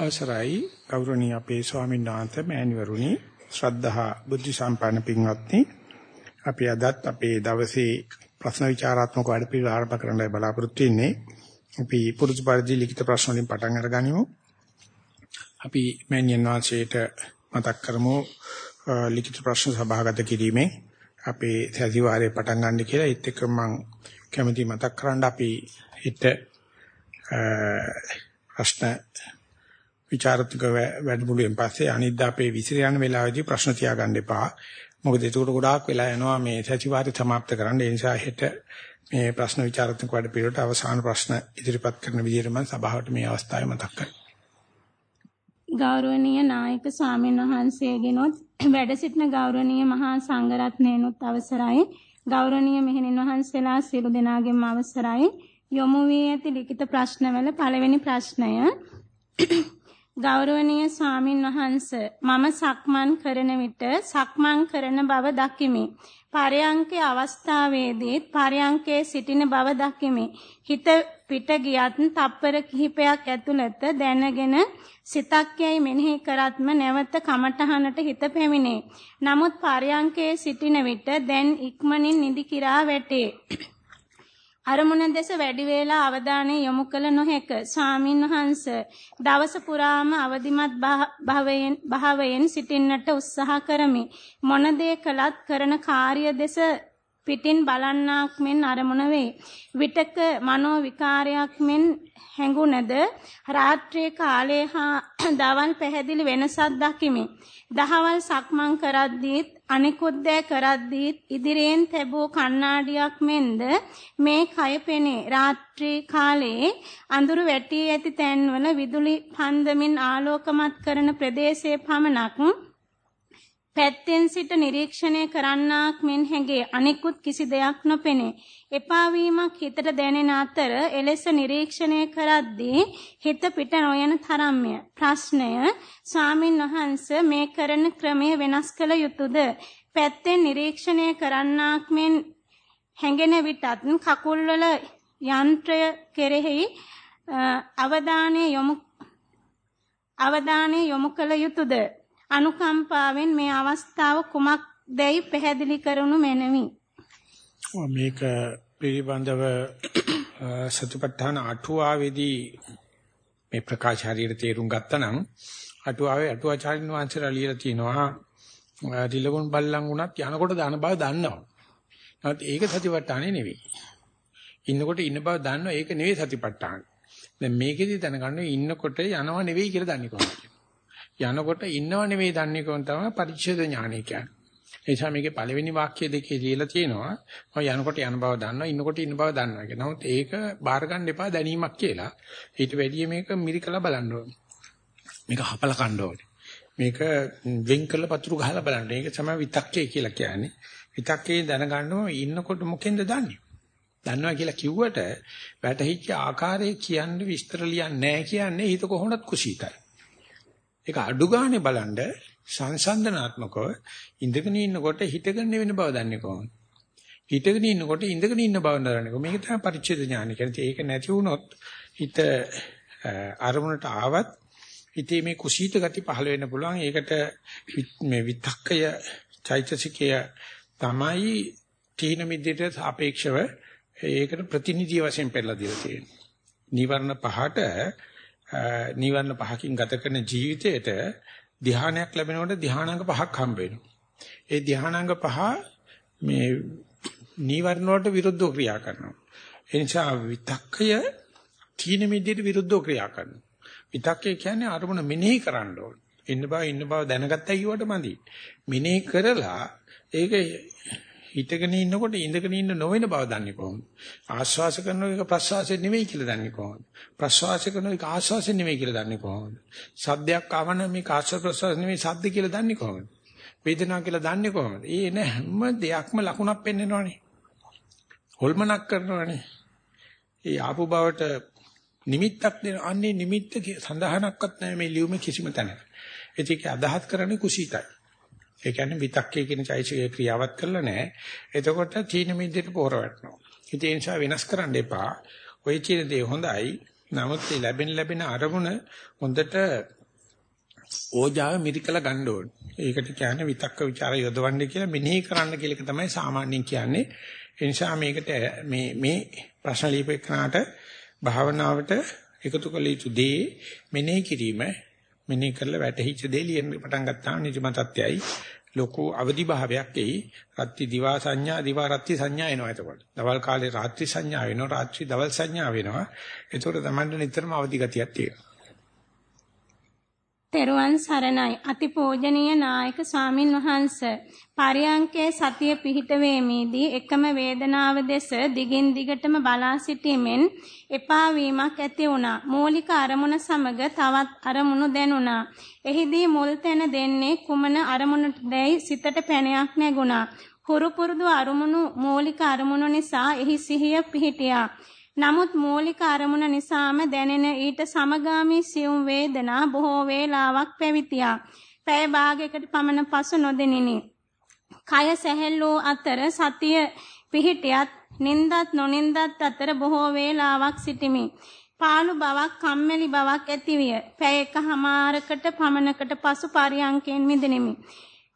අවසරයි. ගෞරවනීය අපේ ස්වාමීන් වහන්සේ මෑණිවරුනි ශ්‍රද්ධහා බුද්ධ සම්පන්න පින්වත්නි. අපි අදත් අපේ දවසේ ප්‍රශ්න විචාරාත්මක වැඩපිළිවෙල ආරම්භ කරන්නයි බලාපොරොත්තු වෙන්නේ. අපි පුරුදු පරිදි ලිඛිත ප්‍රශ්න වලින් පටන් අරගනිමු. අපි මෑණියන් වහන්සේට මතක් කරමු ලිඛිත ප්‍රශ්න සභාගත කිරීමේ අපේ සතිವಾರයේ පටන් ගන්න කියලා. ඒත් එක්ක මම කැමැති මතක් කරන්න අපි හිත ප්‍රශ්න ਵਿචාරත්මක වැඩමුළුවෙන් පස්සේ අනිද්දා අපේ විසිර යන වෙලාවේදී ප්‍රශ්න තියාගන්න එපා. මොකද ඒක ගොඩාක් වෙලා යනවා මේ සතිವಾರය સમાપ્ત කරන්න. ඒ නිසා හෙට මේ ප්‍රශ්න විචාරත්මක වැඩ පිළිවෙලට අවසාන ප්‍රශ්න ඉදිරිපත් කරන විදිහට මම සභාවට මේ අවස්ථාවේ මතක් කරගන්නවා. ගෞරවනීය නායක ස්වාමීන් වහන්සේගෙනොත් වැඩ සිටින ගෞරවනීය මහා සංඝරත්නයනොත් අවසරයි ගෞරවනීය මෙහෙණින් වහන්සේලා සියලු දෙනාගේම අවසරයි යොමු වී ඇති ලිඛිත ප්‍රශ්නවල පළවෙනි ප්‍රශ්නය ගෞරවනීය ස්වාමින් වහන්ස මම සක්මන් කරන විට සක්මන් කරන බව දකිමි. පරයන්කේ අවස්ථාවේදී පරයන්කේ සිටින බව දකිමි. හිත පිට ගියත් තප්පර කිහිපයක් ඇතුළත දැනගෙන සිතක් යයි මෙනෙහි කරත්ම නැවත කමටහනට හිත පැමිණේ. නමුත් පරයන්කේ සිටින විට දැන් ඉක්මනින් නිදි කිරා වැටේ. අරමුණ දෙස වැඩි වේලා අවධානය යොමු කළ නොහැක. ස්වාමින් වහන්ස දවස පුරාම අවදිමත් භාවයෙන් භාවයෙන් සිටින්නට උත්සාහ කරමි. මොන දේ කළත් කරන කාර්ය දෙස පිටින් බලන්නාක් මෙන් අරමුණ වේ. විතක මනෝ විකාරයක් මෙන් හැඟුණද රාත්‍රියේ කාලයේ හා දවල් පැහැදිලි වෙනසක් දකිමි. දහවල් සක්මන් කරද්දීත් අනිකුත් දෑ කරද්දීත් ඉදිරියෙන් තැබූ කණ්ණාඩියක් මෙන්ද මේ කය පෙනේ. රාත්‍රී කාලයේ අඳුරු වැටී ඇති තැන්වල විදුලි පන්දමින් ආලෝකමත් කරන ප්‍රදේශයේ පමණක් පැත්තෙන් සිට නිරීක්ෂණය කරන්නාක් මෙන් හැඟේ අනිකුත් කිසි දෙයක් නොපෙනේ. එපා වීමක් හිතට දැනෙන අතර එලෙස නිරීක්ෂණය කරද්දී හිත පිට නොයන තරම්ය. ප්‍රශ්නය ස්වාමින් වහන්සේ මේ කරන ක්‍රමය වෙනස් කළ යුතුයද? පැත්තෙන් නිරීක්ෂණය කරන්නාක් මෙන් හැඟෙන විටත් කකුල්වල යන්ත්‍රය කෙරෙහි අවධානය යොමු අවධානය යොමු කළ යුතුයද? අනුකම්පාවෙන් මේ අවස්ථාව කුමක්දයි පැහැදිලි කරනු මැනවි. මේක පිළිබඳව සතිපට්ඨාන අටුවාවේදී මේ ප්‍රකාශ හරියට තේරුම් ගත්තා නම් අටුවාවේ අටුවාචාරින් වංශලා ලියලා තිනවා රිලවුන් බල්ලන් වුණත් යනකොට දාන බව දන්නවා. නමුත් ඒක සතිපට්ඨානේ නෙවෙයි. ඉන්නකොට ඉන්න බව දන්නවා ඒක නෙවෙයි සතිපට්ඨාන. දැන් මේකෙදි දැනගන්න ඉන්නකොට යනවා නෙවෙයි කියලා දන්නේ කොහොමද? යනකොට ඉන්නව නෙවෙයි දන්නේ කොහොම තමයි පරිච්ඡේද ඥානය කියන්නේ. ඒ නිසා මේකේ පළවෙනි වාක්‍ය දෙකේ ලියලා තියෙනවා මම යනකොට යන බව දන්නවා ඉන්නකොට ඉන්න බව දන්නවා කියලා. නමුත් ඒක බාර ගන්න එපා දැනීමක් කියලා. ඊට වැඩිය මේක මිරිකලා බලන්න ඕනේ. මේක හපලා කන්න ඕනේ. මේක වෙන් කරලා පතුරු ගහලා බලන්න. ඒක තමයි විතක්කේ කියලා කියන්නේ. විතක්කේ දැනගන්නව ඉන්නකොට මොකෙන්ද දන්නේ? දන්නවා කියලා කිව්වට වැටහිච්ච ආකාරය කියන්නේ විස්තර ලියන්නේ නැහැ කියන්නේ හිත කොහොමවත් කුසීතයි. ඒක අඩු ගානේ බලන්න සංසන්දනාත්මකව ඉඳගෙන ඉන්නකොට හිතගෙන වෙන බව දන්නේ කොහොමද? හිතගෙන ඉන්නකොට ඉඳගෙන ඉන්න බව දන්නේ කොහොමද? මේක තමයි පරිච්ඡේද ඥානය කියන්නේ. ඒක නැති වුණොත් හිත අරමුණට ආවත් හිතේ මේ කුසීත ගති පහළ වෙන්න පුළුවන්. ඒකට මේ විතක්කය චෛතසිකය තමයි තීන මිද්දේට සාපේක්ෂව ඒකට ප්‍රතිනිධිය වශයෙන් පෙන්නලා දීලා තියෙන්නේ. නිවර්ණ පහට නිවර්ණ පහකින් ගත කරන ජීවිතයට ධානයක් ලැබෙනකොට ධානාංග පහක් හම්බ වෙනවා. ඒ ධානාංග පහ මේ නිවර්ණ වලට විරුද්ධව ක්‍රියා කරනවා. ඒ නිසා විතක්කය තීන මිද්දේට විරුද්ධව ක්‍රියා කරනවා. විතක්කය කියන්නේ අරමුණ මෙනෙහි කරන්න ඕන. ඉන්න බව ඉන්න බව දැනගත්තයි කියවට මදි. මෙනෙහි කරලා ඒක හිතගෙන ඉන්නකොට ඉඳගෙන ඉන්න නොවන බව දන්නේ කොහොමද? ආශ්වාස කරන එක ප්‍රශ්වාසය නෙමෙයි කියලා දන්නේ කොහොමද? ප්‍රශ්වාස කරන එක ආශ්වාසය නෙමෙයි කියලා දන්නේ කොහොමද? සද්දයක් ආවම මේක ආශ්වාස ප්‍රශ්වාස නෙමෙයි සද්ද කියලා දන්නේ කොහොමද? වේදනාව කියලා දන්නේ කොහොමද? ඒ නේ හැම දෙයක්ම ලකුණක් පෙන්වනවනේ. හොල්මනක් කරනවනේ. ඒ ආපු බවට නිමිත්තක් දෙන අන්නේ නිමිත්ත සඳහනක්වත් නැහැ මේ ලියුමේ කිසිම තැනක. ඒක අදහස් කරන්නේ කුසීතයි. ඒ කියන්නේ විතක්කේ කියන චෛසිකේ ක්‍රියාවත් කරලා නැහැ. එතකොට තීන මිද්දේට පොර වැටෙනවා. ඒ නිසා වෙනස් කරන්න එපා. ඔය කියන දේ හොඳයි. නමුත් මේ ලැබෙන ලැබෙන අරමුණ හොඳට ඕජාව මිරිකලා ගන්න ඕනේ. ඒකට කියන්නේ විතක්ක ਵਿਚාර යොදවන්නේ කියලා මෙනෙහි කරන්න කියලා එක තමයි සාමාන්‍යයෙන් කියන්නේ. ඒ නිසා මේකට මේ මේ ප්‍රශ්න ලියපෙන්නාට භාවනාවට එකතු කළ යුතු දේ මෙනෙහි කිරීම මෙනෙහි කරලා වැටහිච්ච දේ ලියන්න පටන් ගත්තාම නිජමතත්‍යයි ලොකු අවදි භාවයක් එයි. රත්ති දිවා සංඥා දිවා රත්ති සංඥා එනවා එතකොට. දවල් කාලේ රාත්‍රී සංඥා වෙනවා රාත්‍රී දවල් සංඥා වෙනවා. ඒතකොට තමයි නිතරම අවදි ගතියක් තියෙනවා. තෙරුවන් සරණයි. අතිපූජනීය නායක ස්වාමින් වහන්ස පරියංකේ සතිය පිහිට වීමේදී එකම වේදනාව දෙස දිගින් දිගටම බලා සිටීමෙන් එපා වීමක් ඇති වුණා. මූලික අරමුණ සමග තවත් අරමුණු දැනුණා. එහිදී මුල් තැන දෙන්නේ කුමන අරමුණටදයි සිතට පැනයක් නැගුණා. හුරු පුරුදු අරමුණු මූලික අරමුණු නිසා එහි සිහිය පිහිටියා. නමුත් මූලික අරමුණ නිසාම දැනෙන ඊට සමගාමී සියුම් වේදනා බොහෝ වේලාවක් පැවිතියා. පැය භාගයකට පමණ පසු නොදෙනිනි. කය සැහැල්ලූ අතර සතිය පිහිටියත් නින්දත් නොනින්දත් අතර බොහෝ වේලාවක් සිටිමි. පාළු බවක් කම්මැලි බවක් ඇතිවිය. පැය එකහමාරකට පමණකට පසු පරියන්කෙන් මිදෙනිමි.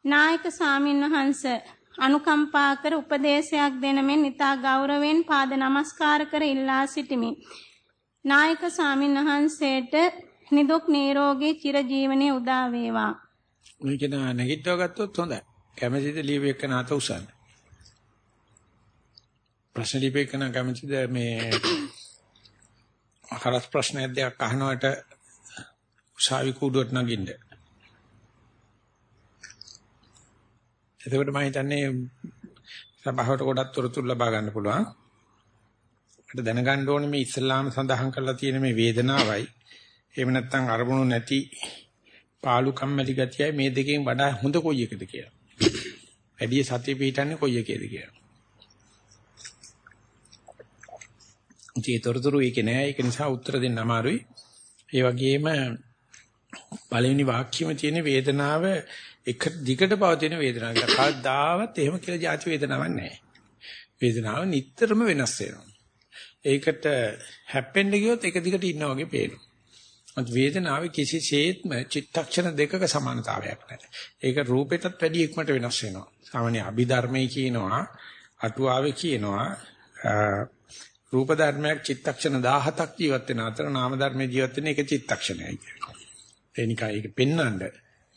නායක සාමින් වහන්සේ අනුකම්පා කර උපදේශයක් දෙන මෙන් ඊතා ගෞරවයෙන් පාද නමස්කාර කර ඉල්ලා සිටිමි. නායක ස්වාමීන් වහන්සේට නිදුක් නිරෝගී චිරජීවනයේ උදා වේවා. මේක නැගිටව ගත්තොත් හොඳයි. කැමැතිද ලියවෙක නාත උසන්න. ප්‍රශ්න ලියවෙක නා කැමැතිද මේ හරස් ප්‍රශ්නයක් දෙයක් අහනවට උසාවි කූඩුවට නගින්න. එතකොට මම හිතන්නේ සභාවට ගොඩක් තොරතුරු ලබා ගන්න පුළුවන්. අපිට දැනගන්න ඕනේ මේ ඉස්ලාම සඳහන් කරලා තියෙන මේ වේදනාවයි එහෙම නැත්නම් අරමුණු නැති පාළු කම්මැලි ගතියයි මේ දෙකෙන් වඩා හොඳ කොයි එකද කියලා. වැඩි සතිය පිටන්නේ කොයි එකේද කියලා. ඒ තොරතුරු ඒක නෑ ඒක නිසා උත්තර දෙන්න අමාරුයි. ඒ වගේම පළවෙනි වාක්‍යෙම තියෙන වේදනාව එක දිගට පවතින වේදනාවක්. කවදාවත් එහෙම කියලා જાති වේදනාවක් නැහැ. වේදනාව නිතරම වෙනස් වෙනවා. ඒකට හැප්පෙන්න ගියොත් එක දිගට ඉන්නා වගේ පේනවා. අත් වේදනාවේ කිසිසේත්ම චිත්තක්ෂණ දෙකක සමානතාවයක් නැහැ. ඒක රූපෙටත් වැඩි ඉක්මනට වෙනස් වෙනවා. සාමාන්‍ය අභිධර්මයේ කියනවා අටුවාවේ කියනවා රූප ධර්මයක් චිත්තක්ෂණ 17ක් ජීවත් වෙන අතර නාම ධර්මයේ ජීවත් වෙන එක චිත්තක්ෂණයයි කියනවා. ඒ නිකන් ඒක පෙන්වන්නේ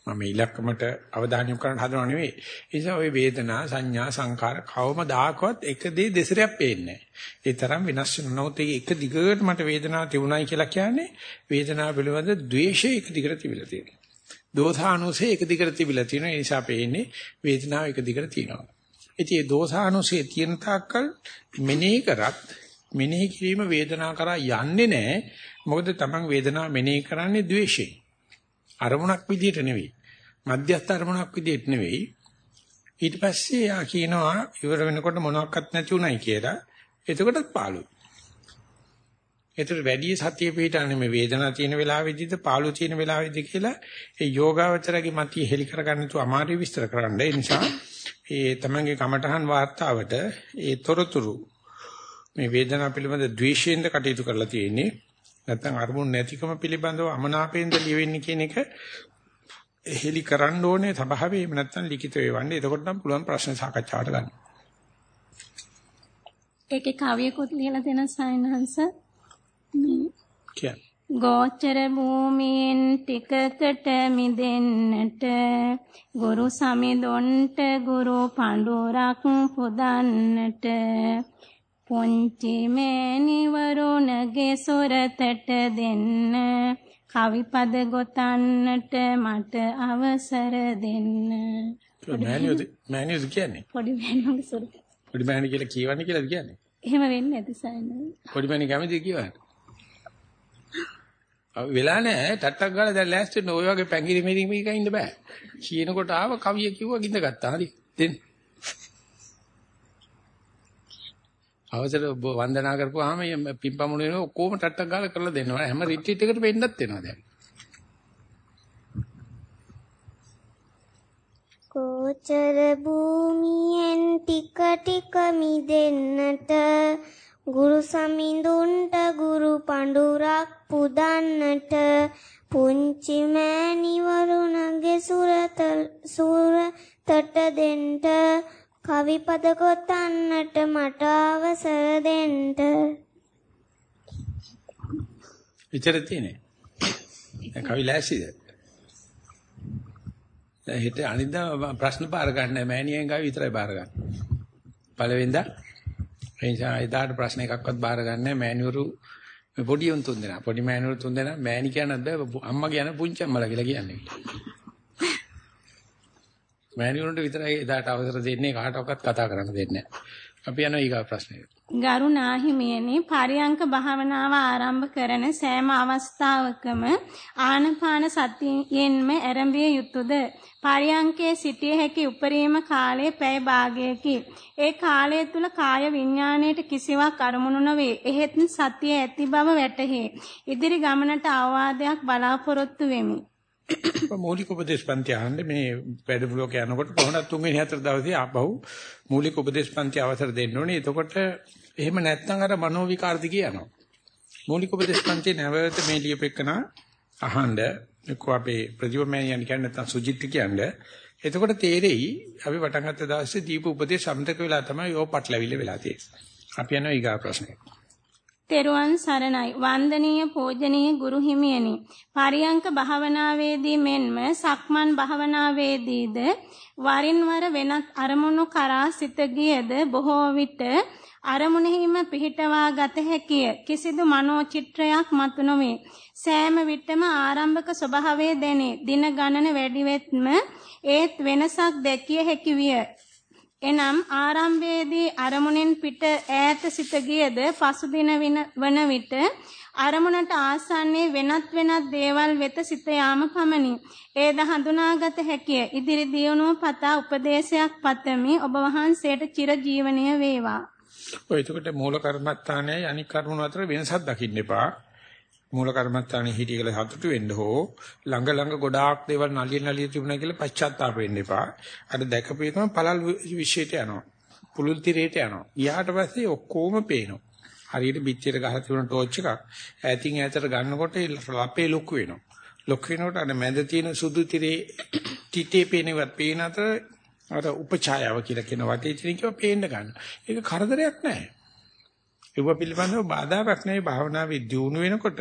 මම ඉලක්කමට අවධානය යොමු කරන්න හදනව නෙවෙයි. ඒ නිසා ওই වේදනා සංඥා සංකාර කවමදාකවත් එක දේ දෙසරයක් පේන්නේ නැහැ. ඒ තරම් වෙනස් වෙනවොත් ඒක දිගට මට වේදනාව තිබුණයි කියලා කියන්නේ වේදනාව පිළිබඳ ද්වේෂය එක දිගට තිබිලා තියෙනවා. දෝසානුසය එක දිගට තිබිලා තියෙනවා. ඒ නිසා පේන්නේ වේදනාව එක දිගට තියෙනවා. ඉතින් මේ දෝසානුසය තියෙන තාක්කල් මෙනෙහි කරත් මෙනෙහි කිරීම වේදනාව කරා යන්නේ නැහැ. මොකද Taman වේදනාව මෙනෙහි කරන්නේ ද්වේෂයෙන්. අරමුණක් විදියට නෙවෙයි. මධ්‍යස්ථ අරමුණක් විදිහට නෙවෙයි. ඊට පස්සේ යා කියනවා ඉවර වෙනකොට මොනවත් නැති උනායි කියලා. එතකොටත් පාළුයි. ඒතර වැඩි සතිය පිටානේ මේ වේදනාව තියෙන වෙලාවෙදිද පාළු තියෙන වෙලාවෙදිද කියලා ඒ යෝගාවචරගේ මතිය හෙලි කරගන්න තු අමාරු විස්තර කරන්න. ඒ නිසා ඒ තමන්ගේ කමඨහන් වාර්තාවට ඒ තොරතුරු මේ වේදනාව පිළිබඳ ද්වේෂයෙන්ද කටයුතු කරලා තියෙන්නේ. නැත්නම් අරමුණු නැතිකම පිළිබඳව අමනාපයෙන්ද ලියවෙන්නේ කියන එක හෙලි කරන්න ඕනේ සභාවේ එහෙම නැත්නම් ලිඛිත වේවන්නේ. එතකොට නම් පුළුවන් ප්‍රශ්න සාකච්ඡාවට ගන්න. ඒකේ කවියකුත් ලියලා දෙන සයන්හන්ස කියන්න. ගෝචර භූමියෙන් ටිකකට මිදෙන්නට ගුරු සමිදොන්ට ගුරු පඬුරක් පුදන්නට පුංචි මෑණිවරුණගේ සොරතට දෙන්න කවිපද ගොතන්නට මට අවසර දෙන්න. මෑණියෝද මෑණියෝද කියන්නේ? පොඩි මෑණියෝගේ සොරත පොඩි මෑණි කියලා කියවන්නේ කියලාද කියන්නේ? එහෙම වෙන්නේ නැති සයන. පොඩි මෑණි කැමතිද කියවන්න? වෙලා නැහැ. ටට්ටක් ගාලා දැන් ලෑස්ති වෙන්න. ඔය වගේ පැංගිරි මෙරි මේක ඉන්න බෑ. කියනකොට ආව කවිය කිව්වා ගින්ද ගත්තා හරි. දෙන්න අවසර වන්දනා කරපුවාම පිම්පමුණ වෙන ඔක්කොම ටට්ටක් ගාලා කරලා දෙනවා. හැම රිට්‍රීට් එකකට වෙන්නත් වෙනවා දැන්. කෝචර භූමියෙන් ටික ටික මිදෙන්නට ගුරු සමිඳුන්ට ගුරු පඬුරක් පුදන්නට පුංචි මෑණිවරුණගේ සුරත සුරතට දෙන්න කවි පද ගොතන්නට මට අවසර දෙන්න. විතර තියෙන්නේ. දැන් කවි ලෑස්තිද? දැන් හිට අනිද්දා ප්‍රශ්න බාර ගන්න මෑණියෙන් ගාව විතරයි බාර ගන්න. පළවෙනිදා ඒ නිසා එදාට ප්‍රශ්න එකක්වත් බාර ගන්න මෑණිවරු පොඩි උන් තුන් දෙනා. පොඩි මෑණිවරු තුන් දෙනා මෑණි කියනත් බෑ අම්මා කියන පුංචි අම්මලා කියලා කියන්නේ. මෑණිවරුන්ට විතරයි එදාට අවසර දෙන්නේ කාටවත් කතා කරන්න දෙන්නේ නැහැ. අපි යනවා ඊගා ප්‍රශ්නෙට. ගරු නාහිමියනි පරියංක භාවනාව ආරම්භ කරන සෑම අවස්ථාවකම ආනපාන සතියෙන්ම ආරම්භිය යුතුයද පරියංකේ සිටිය හැකි උපරිම කාලය පැය භාගයකි. ඒ කාලය තුල කාය විඥාණයට කිසිවක් අරමුණු නොවේ. එහෙත් සතිය ඇති බව වැටහේ. ඉදිරි ගමනට අවවාදයක් බලාපොරොත්තු වෙමි. මූලික උපදේශ පන්ති අහන්නේ මේ වැඩමුළුවක යනකොට කොහොමද තුන්වෙනි හතර දවසේ ආපහු මූලික උපදේශ පන්ති අවසර දෙන්න ඕනේ. එතකොට එහෙම නැත්නම් අර මනෝ විකාරති කියනවා. මූලික උපදේශ පන්ති නැවත මේ ලියපෙකන අහන්න එක්ක අපේ ප්‍රතිවමයන් කියන්නේ නැත්නම් සුජිත් කියන්නේ. එතකොට තේරෙයි අපි පටන් ගත්ත දවසේ දීප උපදේශ සම්තක වෙලා තමයි යෝ පටලවිල්ල වෙලා තියෙන්නේ. අපි යනවා ඊගා ප්‍රශ්නෙට. තෙරුවන් සරණයි. වන්දනීය පූජනීය ගුරු හිමියනි පරියංක භාවනාවේදී මෙන්ම සක්මන් භාවනාවේදීද වරින් වර වෙනත් අරමුණු කරා සිත ගියද බොහෝ විට අරමුණෙහිම පිහිටවා ගත හැකිය. කිසිදු මනෝ චිත්‍රයක් මතු නොවේ. සෑම විටම ආරම්භක ස්වභාවයේ දැනේ. දින ගණන වැඩි වෙත්ම ඒත් වෙනසක් දැකිය හැකි විය. එනම් ආරම්භයේදී අරමුණෙන් පිට ඈත සිට ගියද පසුදින වන විට අරමුණට ආසන්නයේ වෙනත් වෙනත් දේවල් වෙත සිත යාම පමණි. ඒද හඳුනාගත හැකිය. ඉදිරි දියුණුව පතා උපදේශයක් පතමි. ඔබ වහන්සේට චිර ජීවනීය වේවා. ඔය එතකොට මූල කර්මත්තානේ අනික් කර්මන අතර වෙනසක් දකින්න එපා. මූල කර්මත්තානේ හිටි කියලා සතුටු වෙන්න හෝ ළඟ ළඟ ගොඩාක් දේවල් නලිය නලිය තිබුණා කියලා පශ්චාත්තාප වෙන්න එපා. අර දැකපු එකම පළල් විශ්ේත යනවා. පුලුල් තිරේට යනවා. ඊට පස්සේ ඔක්කොම පේනවා. හරියට පිටියට ගහලා තිබුණ ටෝච් එකක් ඈතින් ඈතට ගන්නකොට ලපේ ලොකු වෙනවා. ලොකු වෙනකොට අර මැද තියෙන සුදු තිරේ තිතේ පේනවත් පේන අතර අර උපචායාව කියලා කියන වටේ තියෙන කිව්ව පේන්න ගන්න. ඒක කරදරයක් නෑ. ඒව පිළිබඳව බාධාවක් නෙවෙයි භාවනාවේ දියුණු වෙනකොට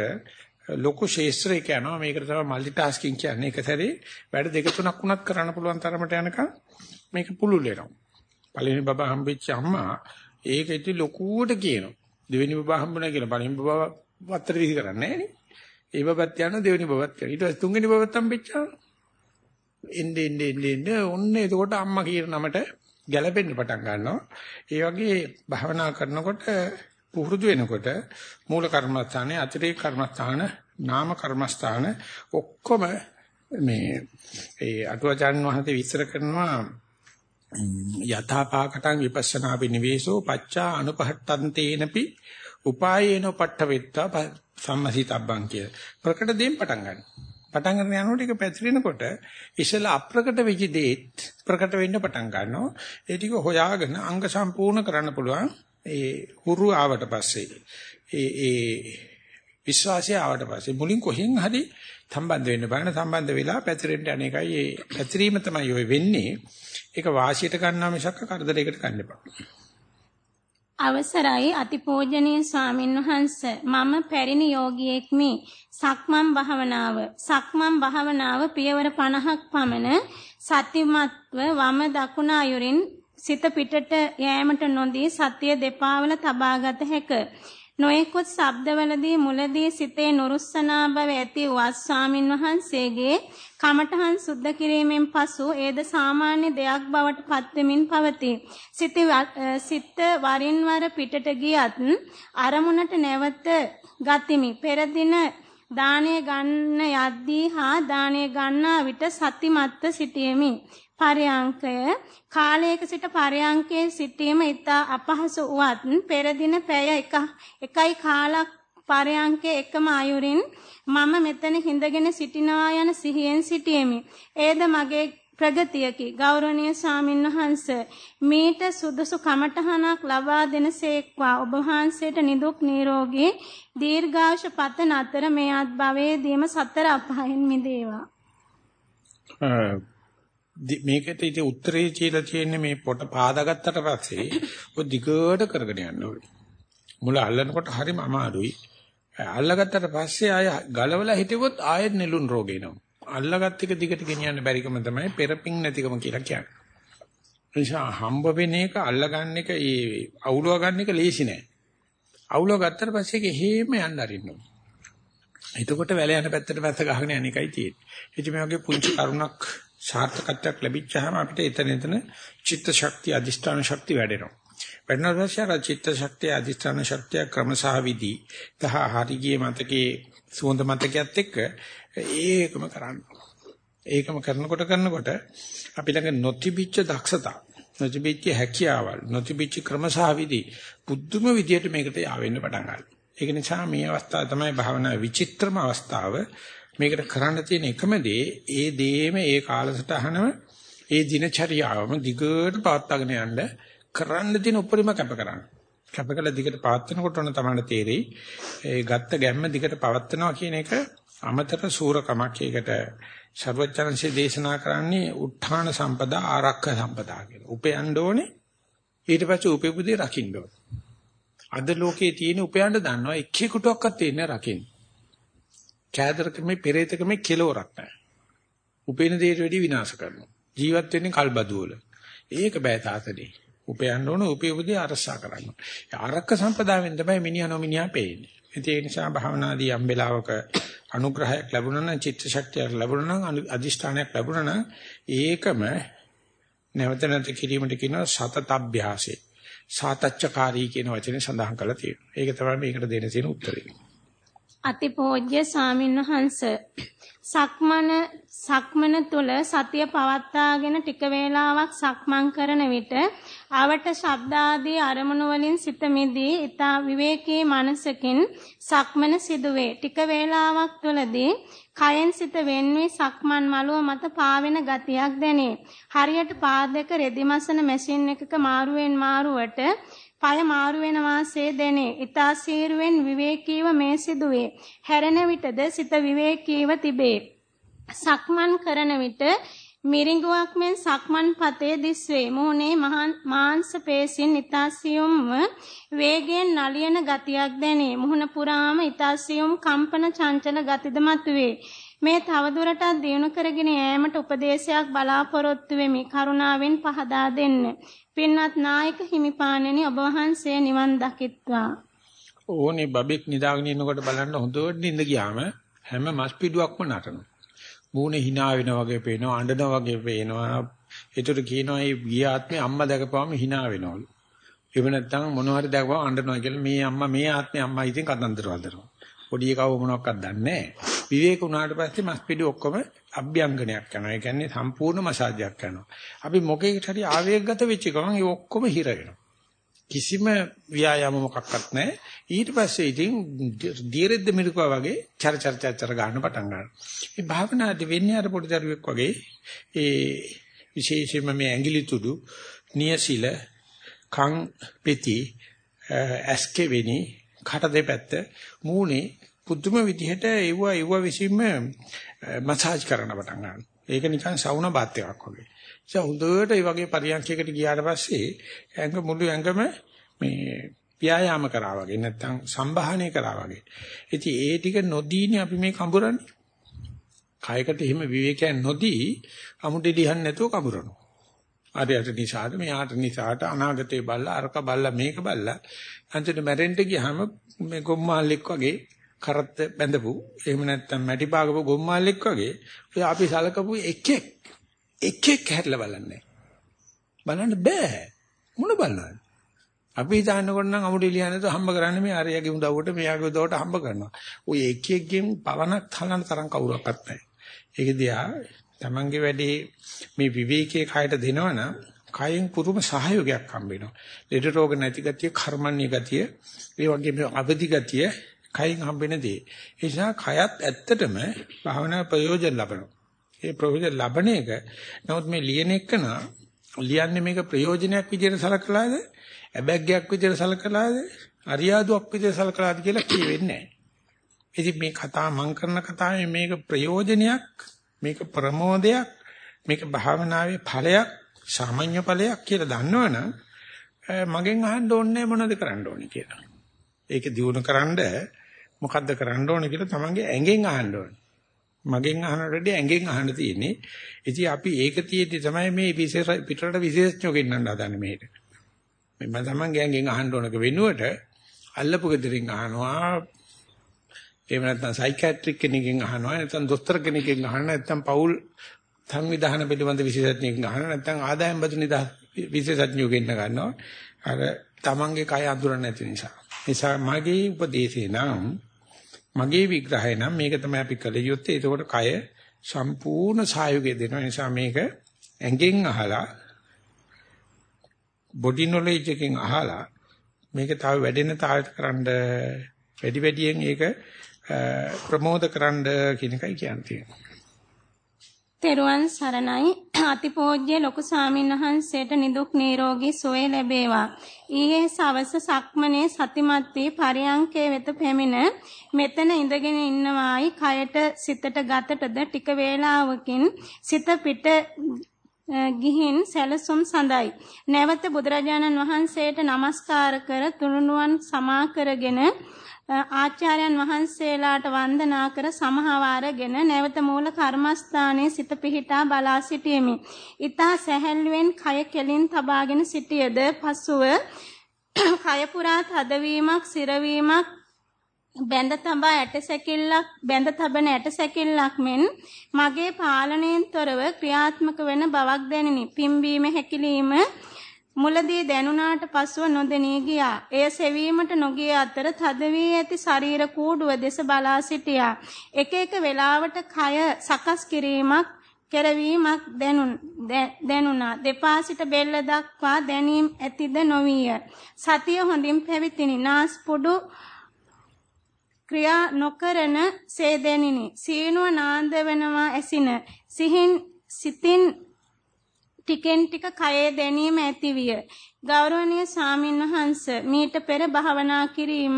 ලොකු ශේස්ත්‍රයක යනවා. මේකට තමයි মালටි ටාස්කින් කියන්නේ. එක සැරේ වැඩ දෙක තුනක් වුණත් කරන්න පුළුවන් තරමට යනකම් මේක පුළුල් වෙනවා. පළවෙනි බබා හම්බෙච්ච අම්මා ඒක ඉති ලොකුවට කියනවා. දෙවෙනි බබා හම්බුණා කියලා පළවෙනි බබා වත්තර විසි කරන්නේ නෑනේ ඒ බබත් යනවා දෙවෙනි බබත් කරා ඊට පස්සේ තුන්වෙනි බබත් හම්බෙච්චා එන්නේ එන්නේ එන්නේ. ඔන්න එතකොට අම්මා කියන නමට ගැළපෙන්න පටන් ගන්නවා. ඒ වගේ භාවනා කරනකොට පුහුරුදු වෙනකොට මූල කර්මස්ථානේ අතිරේක කර්මස්ථාන නාම කර්මස්ථාන ඔක්කොම මේ ඒ අටුවචාන් වහන්සේ විස්තර කරනවා යථාපාකටං විපස්සනා විනිවේෂෝ පච්චා අනුපහට්ටන්තේනපි උපායේනෝ පට්ඨවෙත්තා සම්මසිතබ්බං කිය. ප්‍රකට දෙයෙන් පටන් ගන්න. පටන් ගන්න යනකොට ඒක පැතිරෙනකොට ඉස්සෙල්ලා අප්‍රකට වෙච්ච දේත් ප්‍රකට වෙන්න පටන් ගන්නවා. ඒ ටික හොයාගෙන අංග සම්පූර්ණ කරන්න පුළුවන්. ඒ හුරු ආවට පස්සේ ඒ ඒ විශ්වාසය ආවට පස්සේ මුලින් කොහෙන් හරි සම්බන්ධ වෙන්න බෑන සම්බන්ධ වෙලා පැතිරෙන්න යන එකයි ඒ පැතිරීම තමයි ඔය වෙන්නේ. ඒක වාසියට ගන්නා මිසක් කරදරයකට ගන්න එපා. අවසරයි අතිපූජනීය ස්වාමින් වහන්ස. මම පැරිණි යෝගියෙක්මි සක්මන් භාවනාව සක්මන් භාවනාව පියවර 50ක් පමණ සතිමත්ව වම දකුණ අයුරින් සිත පිටට යෑමට නොදී සතිය දෙපාවල තබාගත හැක. නොයෙකුත් ශබ්දවලදී මුලදී සිතේ නුරුස්සනා බව ඇති වස් ස්වාමින් වහන්සේගේ කමඨහන් සුද්ධ කිරීමෙන් පසු ඒද සාමාන්‍ය දෙයක් බවට පත්වෙමින් පවතී. සිත වරින් වර පිටට ගියත් අරමුණට නැවත ගතිමි. පෙර දින දාණය ගන්න යද්දී හා දාණය ගන්නා විට සතිමත්ව සිටියෙමි. පරයන්කය කාලයක සිට පරයන්කේ සිටීම ඉතා අපහසු වුවත් පෙර දින පැය එකයි කාලක් පරයන්කේ එකම අයුරින් මම මෙතන හිඳගෙන සිටිනවා යන සිහියෙන් සිටියෙමි. ඒද මගේ ප්‍රගතියකි. ගෞරවනීය ස්වාමින්වහන්ස මීට සුදුසු කමඨහනක් ලබා දෙනසේක්වා ඔබ වහන්සේට නිදුක් නිරෝගී දීර්ඝාෂ පතන අතර මේ අත්භවයේදීම සතර අපායන් මිදේවා. මේකට ඉතින් උත්තරේ කියලා තියෙන්නේ මේ පොට පාදාගත්තට පස්සේ ඔය දිගට කරගෙන යන්න ඕනේ. මුල අල්ලනකොට හරිම අමාරුයි. අල්ලගත්තට පස්සේ ආය ගලවලා හිටෙවොත් ආයෙත් නෙළුම් රෝග එනවා. අල්ලගත් එක දිගට ගෙනියන්න බැරිකම තමයි පෙරපින් නැතිකම කියලා කියන්නේ. නිසා හම්බ වෙන එක අල්ලගන්න එක ඒ අවුලව ගන්න එක ලේසි නෑ. අවුලව ගත්තට පස්සේ ඒක හේම යන්න අරින්න ඕනේ. එතකොට වැල යන පැත්තට පැත්ත ගහගෙන යන එකයි තියෙන්නේ. ඉතින් මේ වගේ පුංචි කරුණක් සාර්ථකත්වයක් ලැබිච්චාම අපිට එතන එතන චිත්ත ශක්තිය අධිෂ්ඨාන ශක්තිය වැඩෙනවා. වැඩෙනවා පස්සේ චිත්ත ශක්තිය අධිෂ්ඨාන ශක්තිය ක්‍රමසහ විදි තහ හරියේ මතකේ සුවඳ මතකයත් එක්ක ඒකම කරන්න. ඒකම කරනකොට කරනකොට අපි ළඟ නොතිබිච්ච දක්ෂතා නොතිබිච්ච හැකියාවල් නොතිබිච්ච ක්‍රමසහ විදි පුදුම විදියට මේකට යාවෙන්න පටන් ගන්නවා. ඒක නිසා මේ අවස්ථාව තමයි භාවනා විචිත්‍රම අවස්ථාව. මේකට කරන්න තියෙන එකම දේ ඒ දේම ඒ කාලසටහනම ඒ දිනචරියාවම දිගට පවත්වාගෙන යන්න කරන්න තියෙන උපරිම කැප කරන්න. කැප කළ දිගට පවත්වනකොට ඔන්න තමයි තේරෙයි ඒ ගත්ත ගැම්ම දිගට පවත්වනවා කියන එක අමතර සූරකමක්. ඒකට ਸਰවඥාන්සේ දේශනා කරන්නේ උත්හාන සම්පදා ආරක්ෂ සම්පදා කියලා. උපයන්න ඕනේ ඊට පස්සේ උපෙපුදී රකින්න ඕනේ. අද ලෝකයේ තියෙන උපයන්න දන්නවා එක්කෙකුටවත් තියෙන රකින්න. කෑදරකමේ පෙරේතකමේ කෙලවරක් නැහැ. උපේන දෙයට වැඩි විනාශ කරනවා. ජීවත් වෙන්නේ කල්බදු වල. ඒක බෑ තාතනේ. උපයන්න ඕන උපයෝගදී අරසා කරන්න. ආරක්ක සම්පදායෙන් තමයි මිනිහා නොමිනිහා පේන්නේ. ඒ නිසා භාවනාදී යම් වෙලාවක අනුග්‍රහයක් ලැබුණා නම් චිත්ත ශක්තියක් ලැබුණා නම් අදිෂ්ඨානයක් ලැබුණා නම් ඒකම නැවත නැවත කිරීමට කියනවා සතතබ්භ්‍යාසය. සාතච්ඡකාරී කියන වචනේ සඳහන් කරලා තියෙනවා. ඒක තමයි මේකට දෙන්න තියෙන උත්තරේ. අතිපෝజ్య සාමින්වහන්ස සක්මන සක්මන තුල සතිය පවත්වාගෙන ටික වේලාවක් සක්මන් කරන විට ආවට ශබ්ද ආදී අරමුණු වලින් සිත මිදී ඊතා විවේකී මනසකින් සක්මන සිදුවේ. ටික වේලාවක් තුලදී කයෙන් සිත වෙන්වී සක්මන් මළුව මත පාවෙන ගතියක් දැනේ. හරියට පාදයක රෙදි මසන මැෂින් එකක මාරුවෙන් මාරුවට පය මාරු වෙන වාසේ දැනේ. ඊතා සීරුවෙන් විවේකීව මේ සිදුවේ. හැරෙන විටද සිත විවේකීව තිබේ. සක්මන් කරන විට මිරිඟුවක් මෙන් සක්මන් පතේ දිස්වේ. මුහුණේ මාංශ පේශින් ඊතාසියුම්ව වේගයෙන් නලියන ගතියක් දැනේ. මුහුණ පුරාම ඊතාසියුම් කම්පන චංචල ගතිද මතුවේ. මේ තවදුරටත් දියුණු කරගෙන යෑමට උපදේශයක් බලාපොරොත්තු වෙමි. කරුණාවෙන් පහදා දෙන්න. පින්වත් නායක හිමිපාණෙනි ඔබ වහන්සේ නිවන් දකිත්වා. ඕනේ බබෙක් නිදාගෙන ඉන්නකොට බලන්න හොඳට නිඳ ගියාම හැම මස් පිඩුවක්ම නටනවා. මූණේ hina වෙනා වගේ පේනවා, අඬනවා වගේ පේනවා. ඒතර කියනවා මේ ගිය ආත්මේ අම්මා දැකපුවම hina වෙනවලු. එහෙම නැත්නම් මොනවා හරි දැකපුවම අඬනවා කියලා මේ අම්මා මේ ආත්මේ අම්මා ඉතින් කතන්දර වදනවා. පොඩි එකව මොනවක්වත් දන්නේ නැහැ. විවේක වුණාට පස්සේ මස් පිඩු ඔක්කොම අභ්‍යංගනයක් කරනවා. ඒ කියන්නේ සම්පූර්ණ මසාජයක් කරනවා. අපි මොකේකට හරි ආවේගගත වෙච්ච ගමන් ඒ ඔක්කොම හිර වෙනවා. කිසිම ව්‍යායාම මොකක්වත් නැහැ. ඊට පස්සේ ඉතින් දීරෙද්ද මිරිකුවා වගේ චර චර චර චර ගන්න පටන් ගන්නවා. මේ භාවනාදී වෙන්නේ අර පොඩි දරුවෙක් වගේ ඒ විශේෂයෙන්ම මේ ඇඟිලි තුඩු නියසිල කන් පෙති ඇස්කෙවෙනි කට දෙපැත්ත මූණේ පුදුම විදිහට ඒව ඒව විසින්ම මසාජ් කරන්න පටන් ගන්නවා. ඒක නිකන් සවුන බාත් එකක් වගේ. ඒ හොඳට ඒ වගේ පරියන්ඛයකට ගියාට පස්සේ ඇඟ මුළු ඇඟම මේ ව්‍යායාම කරා වගේ නැත්තම් සම්බාහනය කරා වගේ. ඉතින් ඒ ටික නොදීනේ අපි මේ කඹරන්නේ. කායකට එහෙම විවේකයක් නොදී අමුඩි දිහන් නැතුව කඹරනවා. ආරයට නිසාද මෙයාට නිසාට අනාගතේ බල්ලා අරක බල්ලා මේක බල්ලා. අන්තිමට මැරෙන්න ගියාම මේ ගොම්මාල්ලෙක් වගේ කරත් බැඳපු එහෙම නැත්නම් මැටි පාගපු ගොම්මාල්ලෙක් වගේ ඔය අපි සලකපු එකෙක් එකෙක් හැරලා බලන්නේ. බලන්න බෑ. මොන බලන්නේ අපි හිතන්නකොට නම් අමුඩි ලියන්නේ හම්බ කරන්නේ මේ ආර්යගේ උදව්වට මෙයාගේ උදව්වට හම්බ කරනවා. ඔය එක එකකින් පවනක් හලන තරම් කවුරක්වත් නැහැ. ඒක දිහා තමන්ගේ වැඩේ මේ විවේකයේ කයට දෙනවනම් කයෙන් පුරුම සහයෝගයක් හම්බ වෙනවා ලෙඩ රෝග නැති ගතිය කර්මන්නේ ගතිය ඒ වගේම අවදි ගතිය කයින් හම්බෙන දේ. ඒ නිසා කයත් ඇත්තටම භාවනා ප්‍රයෝජන ලබනවා. ඒ ප්‍රයෝජන ලබන එක. නමුත් මේ ලියන එකන ලියන්නේ මේක ප්‍රයෝජනයක් විදිහට සලකලාද? අබැග්ගයක් විදිහට සලකලාද? අරියාදුවක් විදිහට සලකලාද කියලා කියෙන්නේ නැහැ. ඉතින් මේ කතා මම කරන කතාවේ මේක ප්‍රයෝජනයක්, මේක ප්‍රමෝදයක්, මේක භාවනාවේ ඵලයක්, සාමාන්‍ය ඵලයක් කියලා දන්නවනම් මගෙන් අහන්න ඕනේ මොනවද කරන්න ඕනේ කියලා. ඒක දිනු කරන්න මොකද්ද කරන්න ඕනේ කියලා තමන්ගේ ඇඟෙන් අහන්න ඕනේ. මගෙන් අහනකොට ඇඟෙන් අහන්න තියෙන්නේ. ඉතින් අපි ඒක තියෙද්දි තමයි මේ විශේෂ පිටරට විශේෂඥයෝ ගෙන්නන්න හදන්නේ මේකට. මම තමන්ගේ ඇඟෙන් අහන්න ඕනක වෙනුවට අල්ලපු ගෙදරින් අහනවා. එහෙම නැත්නම් සයිකියාට්‍රික් කෙනෙක්ගෙන් අහනවා. නැත්නම් දොස්තර කෙනෙක්ගෙන් අහනවා. නැත්නම් පෞල් සංවිධාන පිළිබඳ විශේෂඥයෙක්ගෙන් අහනවා. නැත්නම් ආදායම් බදු නිදා විශේෂඥයෝ ගෙන්න ගන්නවා. අර තමන්ගේ කය අඳුරන්නේ නැති නිසා. නිසා මගේ උපදේශේ නම් මගේ විග්‍රහය නම් මේක තමයි අපි කළ යුත්තේ. ඒකෝට කය සම්පූර්ණ සහයෝගය දෙනවා. නිසා මේක ඇඟෙන් අහලා බොඩි නොලෙජ් එකෙන් අහලා මේක තව වැඩෙන තාලට කරන්න වැඩි වැඩියෙන් ඒක ප්‍රමෝදකරන කියන එකයි කියන්නේ. තෙරුවන් සරණයි අතිපෝజ్య ලොකු සාමින් වහන්සේට නිදුක් නිරෝගී සුවය ලැබේවා. ඊයේ සවස සක්මනේ සතිමත් වී පරියංකේ වෙත පැමිණ මෙතන ඉඳගෙන ඉන්නවායි කයට සිතට ගතටද ටික වේලාවකින් සිත පිට ගිහින් සැලසුම් සඳයි. නැවත බුදුරජාණන් වහන්සේට নমස්කාර කර තුනුනුවන් සමා කරගෙන ආචාර්යයන් වහන්සේලාට වන්දනා කර සමහවාරගෙන නැවත මූල කර්මස්ථානයේ සිත පිහිටා බලා සිටියෙමි. ඊතා සැහැල්ලුවෙන් කය කෙලින් තබාගෙන සිටියද පසුව කය පුරා තදවීමක් සිරවීමක් බැඳ තබා ඇටසැකිල්ලක් බැඳ තබන ඇටසැකිල්ලක් මෙන් මගේ පාලනයෙන් තොරව ක්‍රියාත්මක වෙන බවක් දැනිනි. පිම්බීම හැකිලිම මුලදී දැනුණාට පසුව නොදෙනී ගියා. එය සෙවීමට නොගිය අතර තද වී ඇති ශරීර කූඩුව දෙස බලා සිටියා. එක එක වෙලාවට කය සකස් කිරීමක් කෙරවීමක් දැනුණා. දෙපා සිට බෙල්ල දක්වා දැනීම ඇතිද නොවිය. සතිය හොඳින් පැවිතිනි. නාස්පුඩු ක්‍රියා නොකරන සේ දැනිනි. සීනුව නාන්ද වෙනවා ඇසින. සිහින් සිතින් ටිකෙන් ටික කයේ දැනීම ඇතිවිය. ගෞරවනීය සාමින්වහන්ස මීට පෙර භාවනා කිරීම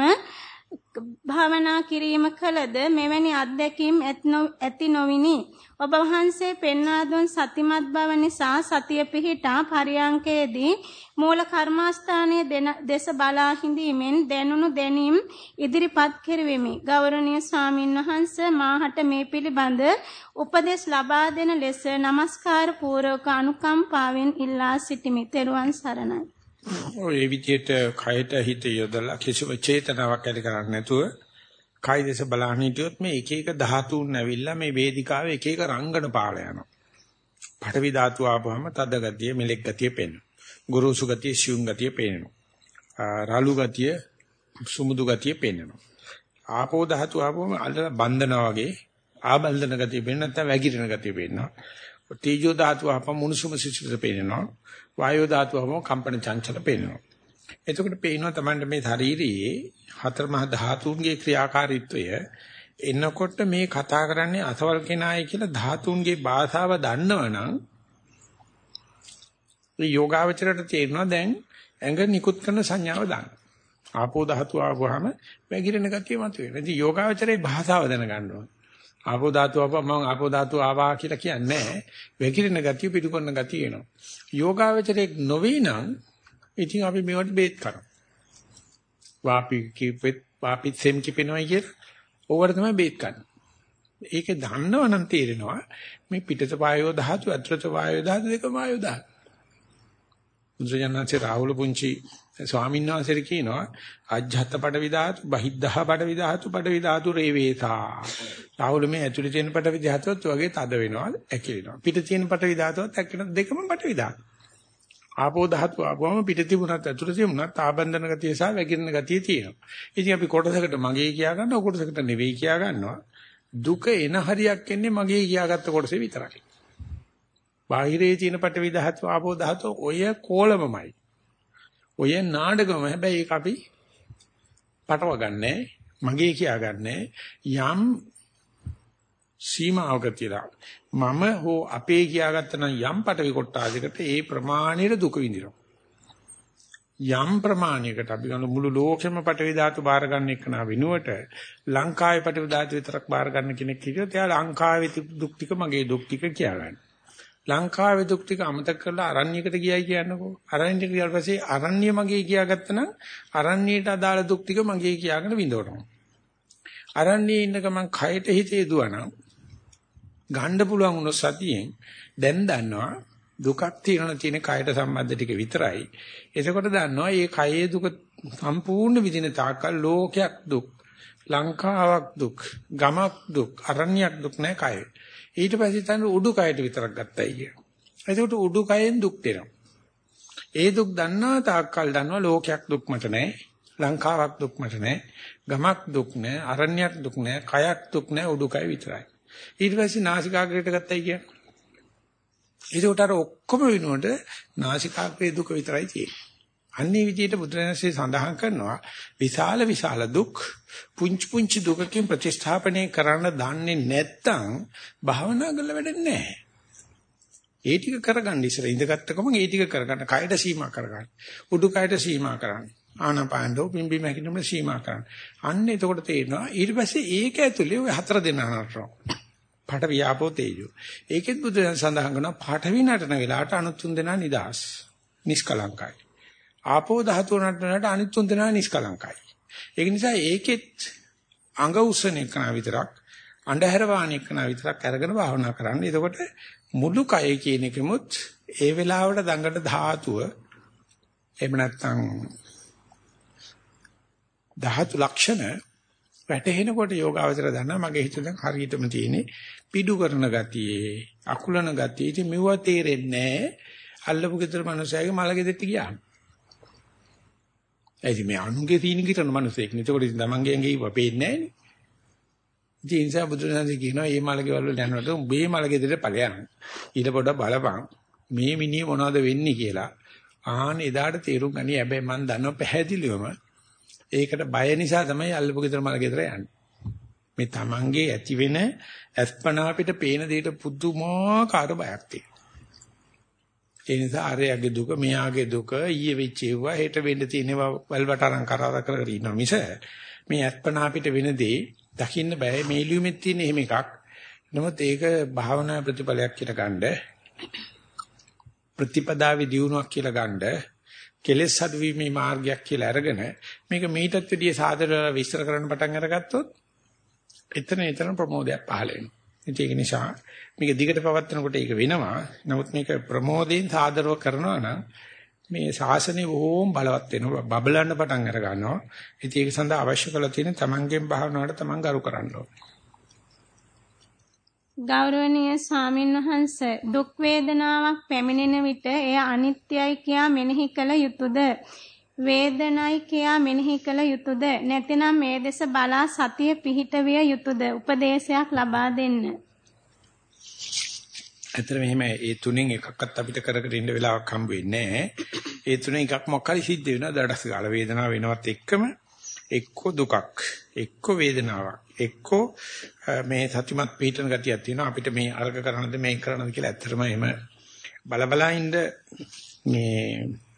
භාවනා කිරීම කලද මෙවැනි අත්දැකීම් ඇති නොවිනි. ඔබ වහන්සේ පෙන්වා දුන් සතිමත් බව නිසා සතිය පිහිටා පරියංකයේදී මූල කර්මාස්ථානයේ දෙස බලා හිඳීමෙන් දැනුණු දැනීම් ඉදිරිපත් කෙරෙමි. ගෞරවනීය ස්වාමින් වහන්සේ මාහට මේ පිළිබඳ උපදෙස් ලබා දෙන ලෙස নমස්කාර පූර්වක අනුකම්පාවෙන් ඉල්ලා සිටිමි. ත්වන් සරණයි. ඔය විදිහට කයට හිත යොදලා කිසිම චේතනාවක් ඇති කරන්නේ නැතුව කයි දෙස බලන්න හිටියොත් මේ එක එක ධාතුන් ඇවිල්ලා මේ වේදිකාවේ එක එක රංගන පාල යනවා. පඨවි ධාතුව ආපුවම තද ගතිය, මෙලෙක් ගතිය පේනවා. ගුරුසු ගතිය, ශියුම් ගතිය පේනවා. රාලු ගතිය, සුමුදු ගතිය පේනවා. ආපෝ ධාතුව ආපුවම අල්ල බන්ධනා වගේ ආබන්ධන ගතිය පේන නැත්නම් වැగిරෙන ගතිය පේනවා. තීජෝ ධාතුව ආපම මුනුසුම සිසිලත පේනවා. වායෝ ධාතුව ආපම කම්පන චංචල පේනවා. එතකොට පේනවා තමයි මේ ශාරීරියේ හතර මහ ධාතුන්ගේ ක්‍රියාකාරීත්වය එනකොට මේ කතා කරන්නේ අසවල් කෙනායි කියලා ධාතුන්ගේ භාෂාව දන්නවනම් ඒ යෝගාවචරයට තේරෙනවා දැන් ඇඟ නිකුත් කරන සංඥාව දාන්න. ආපෝ ධාතු ආවම වැగిරෙන ගතිය මතුවෙනවා. ඉතින් යෝගාවචරයේ භාෂාව දැනගන්න ඕනේ. ආපෝ ධාතු ආපම මම ආපෝ ධාතු ආවා කියලා කියන්නේ නැහැ. වැగిරෙන ගතිය පිටු කරන ගතිය එනවා. යෝගාවචරයේ නොවේ නම් ඉතින් අපි මේවට බේත් කරමු. වාපි කිපෙත් වාපි සෙම් කිපෙනවා කිය. ඕවට තමයි බේත් ගන්න. ඒක දන්නවනම් තේරෙනවා මේ පිටත වායෝ ධාතු අත්‍රත වායෝ ධාතු දෙකම වායෝ ධාතු. බුදුජානනාංශේ රාහුල පුංචි ස්වාමීන් වහන්සේට කියනවා අජ්ජත් පඩවි ධාතු බහිද්ධහ පඩවි ධාතු පඩවි ධාතු රේවේසා. රාහුල මේ ඇතුලේ තියෙන පඩවි ධාතුවත් වගේ තද වෙනවා ඇකිලෙනවා. පිට තියෙන පඩවි ධාතුවත් ඇකිලෙනවා දෙකම පඩවි ධාතු. ආපෝ ධාතු ආපුවම පිට තිබුණත් ඇතුළත තිබුණත් ආබන්ධන ගතිය සහ වැగిරෙන ගතිය තියෙනවා. ඉතින් අපි කොටසකට මගේ කියා ගන්නවා කොටසකට නෙවෙයි කියා ගන්නවා. දුක එන හරියක් එන්නේ මගේ කියාගත්ත කොටසේ විතරයි. බාහිරේ තියෙන පටවි ධාතු ආපෝ ධාතු ඔය කෝලමමයි. ඔය නාඩගම හැබැයි ඒක අපි පටව ගන්නෑ මගේ කියා ගන්නෑ යම් සීමාවක තියලා මම හෝ අපේ කියාගත්ත නම් යම් පටවි කොටාදයකට ඒ ප්‍රමාණයට දුක විඳිනවා. යම් ප්‍රමාණයකට අපි ගන්න මුළු ලෝකෙම පටවි ධාතු බාර ගන්න එක නා වෙනුවට ලංකාවේ පටවි ධාතු විතරක් බාර ගන්න කෙනෙක් හිටියොත් එයා ලංකාවේ දුක් ටික මගේ දුක් ටික කියා ගන්න. ලංකාවේ දුක් ටික අමතක කරලා අරණ්‍යයකට ගියයි කියන්නකෝ. අරණ්‍යයට ගියාට පස්සේ අරණ්‍ය මගේ කියාගත්තනම් අරණ්‍යයට අදාළ දුක් ටික මගේ කියාගෙන විඳවනවා. අරණ්‍යයේ ඉන්න ගමන් කයට හිතේ දුවනම් ගන්න පුළුවන් වුණොත් සතියෙන් දැන් දන්නවා දුකක් තියෙනවා තියෙන කයට සම්බන්ධ ටික විතරයි. එතකොට දන්නවා මේ කයේ දුක සම්පූර්ණ විදින තාක්කල් ලෝකයක් දුක්, ලංකාවක් දුක්, ගමක් දුක්, අරණ්‍යයක් දුක් නෑ කයේ. ඊට පස්සේ තන උඩුකයට විතරක් ගත්තයි කිය. එතකොට උඩුකයෙන් දුක් දෙනවා. ඒ දුක් දන්නා තාක්කල් දන්නවා ලෝකයක් දුක් මට නැහැ. ලංකාවක් දුක් මට නැහැ. ගමක් දුක් නැහැ. අරණ්‍යයක් දුක් නැහැ. කයක් දුක් නැහැ. උඩුකය විතරයි. ඊට පස්සේ නාසිකාග්‍රයට ගත්තයි කිය. ඒකට අර ඔක්කොම වෙනුවට නාසිකාග්‍රේ දුක විතරයි තියෙන්නේ. අන්නේ විදිහට බුදුරජාණන්සේ සඳහන් කරනවා විශාල විශාල දුක් පුංචි පුංචි දුකකින් ප්‍රතිස්ථාපනය කරන්න දන්නේ නැත්නම් භාවනා කරලා වැඩක් නැහැ. ඒ ටික කරගන්න ඉස්සර ඉඳගත්ත ගමන් ඒ ටික කරගන්න කයයට සීමා කරගන්න. උඩු කයට සීමා කරන්න. ආනපානෝ පිම්බි මැකිනම සීමා කරන්න. අන්න එතකොට තේරෙනවා ඊට පස්සේ ඒක ඇතුලේ ඔය හතර දෙනා නතරනවා. පට වියාපෝ තේජෝ. ඒකෙත් බුදුන් සඳහන් කරනවා පට විනටන වෙලාවට අනුත් තුන් දෙනා නිදාස්. නිෂ්කලංකයි. ආපෝ ධාතුව නටනට අනිත් තුන් දෙනා නිෂ්කලංකයි. ඒක නිසා ඒකෙත් අඟ උස්සන එක විතරක් අන්ධහැර වාහන එක විතරක් අරගෙන භාවනා කරන්න. එතකොට මුළු කය කියන එකෙමුත් ඒ වෙලාවට දඟට ධාතුව එහෙම නැත්නම් ධාතු ලක්ෂණ වැටහෙනකොට යෝගාවචර දන්නා මගේ හිත දැන් හරියටම තියෙන්නේ පිඩු කරන ගතියේ අකුලන ගතියේ ඉතින් මෙව තේරෙන්නේ නැහැ අල්ලපු ගෙදර මනුස්සයගේ මල ගෙදෙට්ට ගියාම ඇයි මේ අනුගේ තීන කිරන මිනිසෙක් නේ. ඒකට ඉතින් තමන්ගේ ඇඟේ ඉව පේන්නේ නැහනේ. ඉතින් ඒ නිසා බුදුරජාණන් කියනවා මේ මලගේ වල යනකොට උඹේ මලගේ දෙට ඵලයන්. ඊට පොඩ බලපන් මේ මිනිහ මොනවද වෙන්නේ කියලා. ආහන එදාට තීරුම් ගනි. හැබැයි මම දන්නව පැහැදිලිවම ඒකට බය නිසා තමයි අල්ලපු ගෙදර මල ගෙදර යන්නේ. මේ තමන්ගේ ඇති වෙන අස්පනා අපිට පේන දෙයට පුදුමාකාර බයක් තියෙනවා. ඒ නිසා අරයාගේ දුක මෙයාගේ දුක ඊයේ වෙච්ච ඒවා හෙට වෙන්න තියෙනවා වල්වට අරන් කරදර කරගෙන ඉන්නවා මිස මේ අත්පනා අපිට වෙන දේ දකින්න බෑ මේ ලියුමෙත් තියෙන එහෙම එකක් නමුත් ඒක භාවනා ප්‍රතිඵලයක් කියලා ගන්න ප්‍රතිපදාවේ දියුණුවක් කියලා ගන්න කෙලෙස් හදුවීමේ මාර්ගයක් කියලා අරගෙන මේක මීටත් වැඩිය සාදර විස්තර කරන්න පටන් අරගත්තොත් එතන එතන ප්‍රමෝදයක් පහළ වෙනවා ඒක නිසා මේක දිගට පවත්වනකොට ඒක වෙනවා. නමුත් මේක ප්‍රමෝදයෙන් සාදරව කරනවා නම් මේ ශාසනය බොහෝම බලවත් වෙනවා. බබලන්න පටන් අර ගන්නවා. ඉතින් ඒක සඳහා අවශ්‍ය කරලා තියෙන තමන්ගෙන් භාවනාවට තමන් ගරු කරන්න ඕනේ. ගෞරවනීය ස්වාමින් වහන්සේ දුක් වේදනාවක් පැමිණෙන විට එය අනිත්‍යයි කියා මෙනෙහි කළ යුතුයද? වේදනයි කියා මෙනෙහි කළ යුතුයද? නැතිනම් මේ දෙස බලා සතිය පිහිටවිය යුතුයද? උපදේශයක් ලබා දෙන්න. ඇත්තට මෙහෙම ඒ තුනෙන් එකක්වත් අපිට කරකට ඉන්න වෙලාවක් හම්බ වෙන්නේ නැහැ. ඒ තුනෙන් එකක් මොකක් හරි සිද්ධ වෙනවා. දඩස් ගාල වේදනාව වෙනවත් එක්කම එක්ක දුකක්, එක්ක වේදනාවක්, එක්ක මේ සත්‍යමත් පිටන ගතියක් තියෙනවා. අපිට මේ අර්ග කරනද මේ කරනද කියලා ඇත්තටම එහෙම බලබලා ඉන්න මේ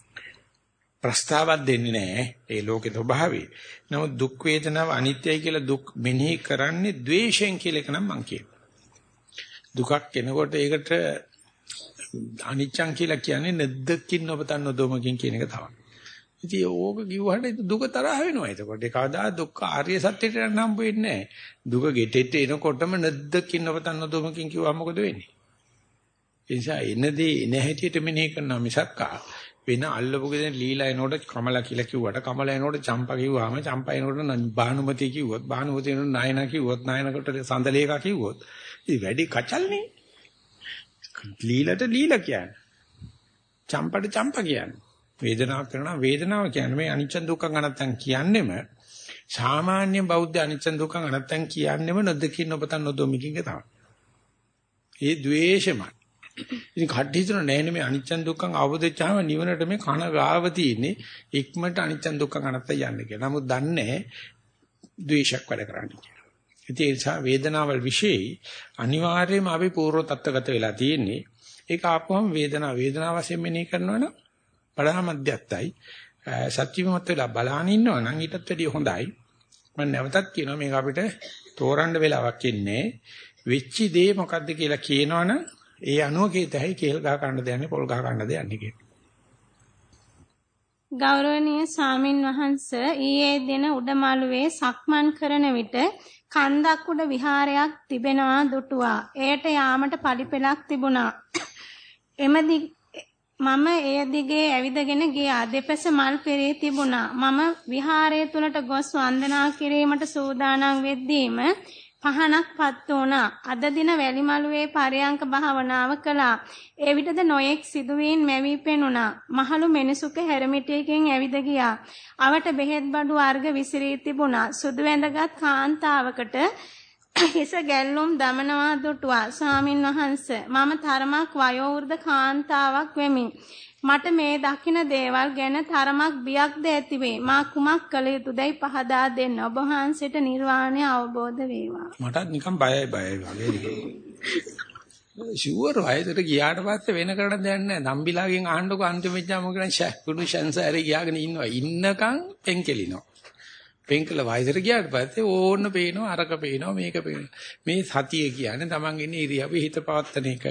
ප්‍රස්තාවක් දෙන්නේ නැහැ. ඒ ලෝකේ ස්වභාවය. නමුත් දුක් වේදනාව අනිත්‍යයි කියලා දුක් මෙනෙහි කරන්නේ ද්වේෂයෙන් කියලා එක නම් මං කියනවා. දුකක් එනකොට ඒකට අනිච්චං කියලා කියන්නේ නැද්දකින් නොපතන්න නොදොමකින් කියන එක තමයි. ඉතින් ඕක කිව්වහට දුක තරහ වෙනවා. එතකොට ඒ කවදා දුක් ආර්ය සත්‍යයට යන්න හම්බ වෙන්නේ නැහැ. දුක ගෙටෙට එනකොටම නැද්දකින් නොපතන්න නොදොමකින් කිව්වම මොකද වෙන්නේ? ඒ නිසා එනදී එන හැටියට මෙනෙහි කරනවා මිසක්කා වෙන අල්ලපු ගෙදර ලීලා එනකොට කමලා කියලා කිව්වට කමලා එනකොට චම්පා කිව්වම චම්පා එනකොට බානුමති කිව්වොත් බානුමති එනකොට නායනා කිව්වොත් නායනකට සඳලේකා කිව්වොත් ඉතින් වැඩි කචල්නේ. ලීලට ලීලා කියන්නේ. චම්පට චම්පා කියන්නේ. වේදනාවක් කරනවා වේදනාව කියන්නේ. මේ අනිච්ච දුක්ඛ අනත්තන් කියන්නෙම සාමාන්‍ය බෞද්ධ අනිච්ච දුක්ඛ අනත්තන් කියන්නෙම නොදකින් නොපතන් නොදොමිකින් තමයි. ඒ द्वේෂමයි ඉතින් කඩ හිතන නෑනේ මේ අනිච්චන් දුක්ඛං අවබෝධෙච්චාම නිවනට මේ කන ගාව තියෙන්නේ ඉක්මනට අනිච්චන් දුක්ඛං අනත්ත යන්නේ කියලා. නමුත් දන්නේ ද්වේෂයක් වැඩ කරන්නේ කියලා. ඉතින් ඒ නිසා වේදනාවල් વિશેයි අනිවාර්යයෙන්ම අපි පූර්ව තත්ත්වගත වෙලා තියෙන්නේ. ඒක ආපුවම වේදනාව වේදනාව වශයෙන් මෙනෙහි කරනවනම් බලහා මධ්‍යස්ථයි. සත්‍යමත් වෙලා බලහන් ඉන්නවනම් ඊටත් වැඩිය හොඳයි. මම නැවතත් කියනවා මේක අපිට තෝරන්න වෙලාවක් ඉන්නේ. වෙච්ච දේ මොකද්ද කියලා කියනවනම් ඒ අනුව කීතයි කේල් ගහ ගන්න දෙන්නේ පොල් ගහ ගන්න දෙන්නේ කියලා. ගෞරවනීය සාමින් වහන්ස ඊයේ දින උඩමාළුවේ සක්මන් කරන විට කන්දක් උඩ විහාරයක් තිබෙනවා දුටුවා. එයට යාමට පරිපෙලක් තිබුණා. එම මම එය දිගේ ඇවිදගෙන ගියා. දෙපස මල් පෙරේ තිබුණා. මම විහාරය තුලට ගොස් වන්දනා කිරීමට සූදානම් වෙද්දීම පහනක් පත් වුණා. අද දින වැලිමලුවේ පරයන්ක භාවනාව කළා. එවිටද නොයෙක් සිදුවීන් මැවි පෙනුණා. මහලු මෙනිසුක හැරමිටියකින් ඇවිද ගියා. අවට බෙහෙත් බඩු වර්ග විසිරී තිබුණා. සුදු වැඳගත් කාන්තාවකට හිස ගැල්ලුම් දමනවා දුටුවා. ස්වාමින් වහන්සේ මම තරමක් වයෝවෘද්ධ කාන්තාවක් වෙමි. මට මේ දකින දේවල් ගැන තරමක් බියක්ද ඇතිවේ. මා කුමක් කළ යුතුදයි පහදා දෙන්න. ඔබ වහන්සේට නිර්වාණය අවබෝධ වේවා. මටත් නිකන් බයයි බයයි වගේ. ෂුවර් වයසට ගියාට පස්සේ වෙන කරන්න දෙයක් නැහැ. නම්බිලාගෙන් අහන්නකො අන්තිමෙච්චාම මොකද ෂැකුණු ෂන්සාරේ ගියාගෙන ඉන්නවා. ඉන්නකම් පෙන්කෙලිනවා. පෙන්කල වයසට ගියාට පස්සේ ඕන්න පේනවා අරක පේනවා මේක පේනවා. මේ සතිය කියන්නේ Taman ඉන්නේ ඉරියව්වේ හිත පවත්තන එක.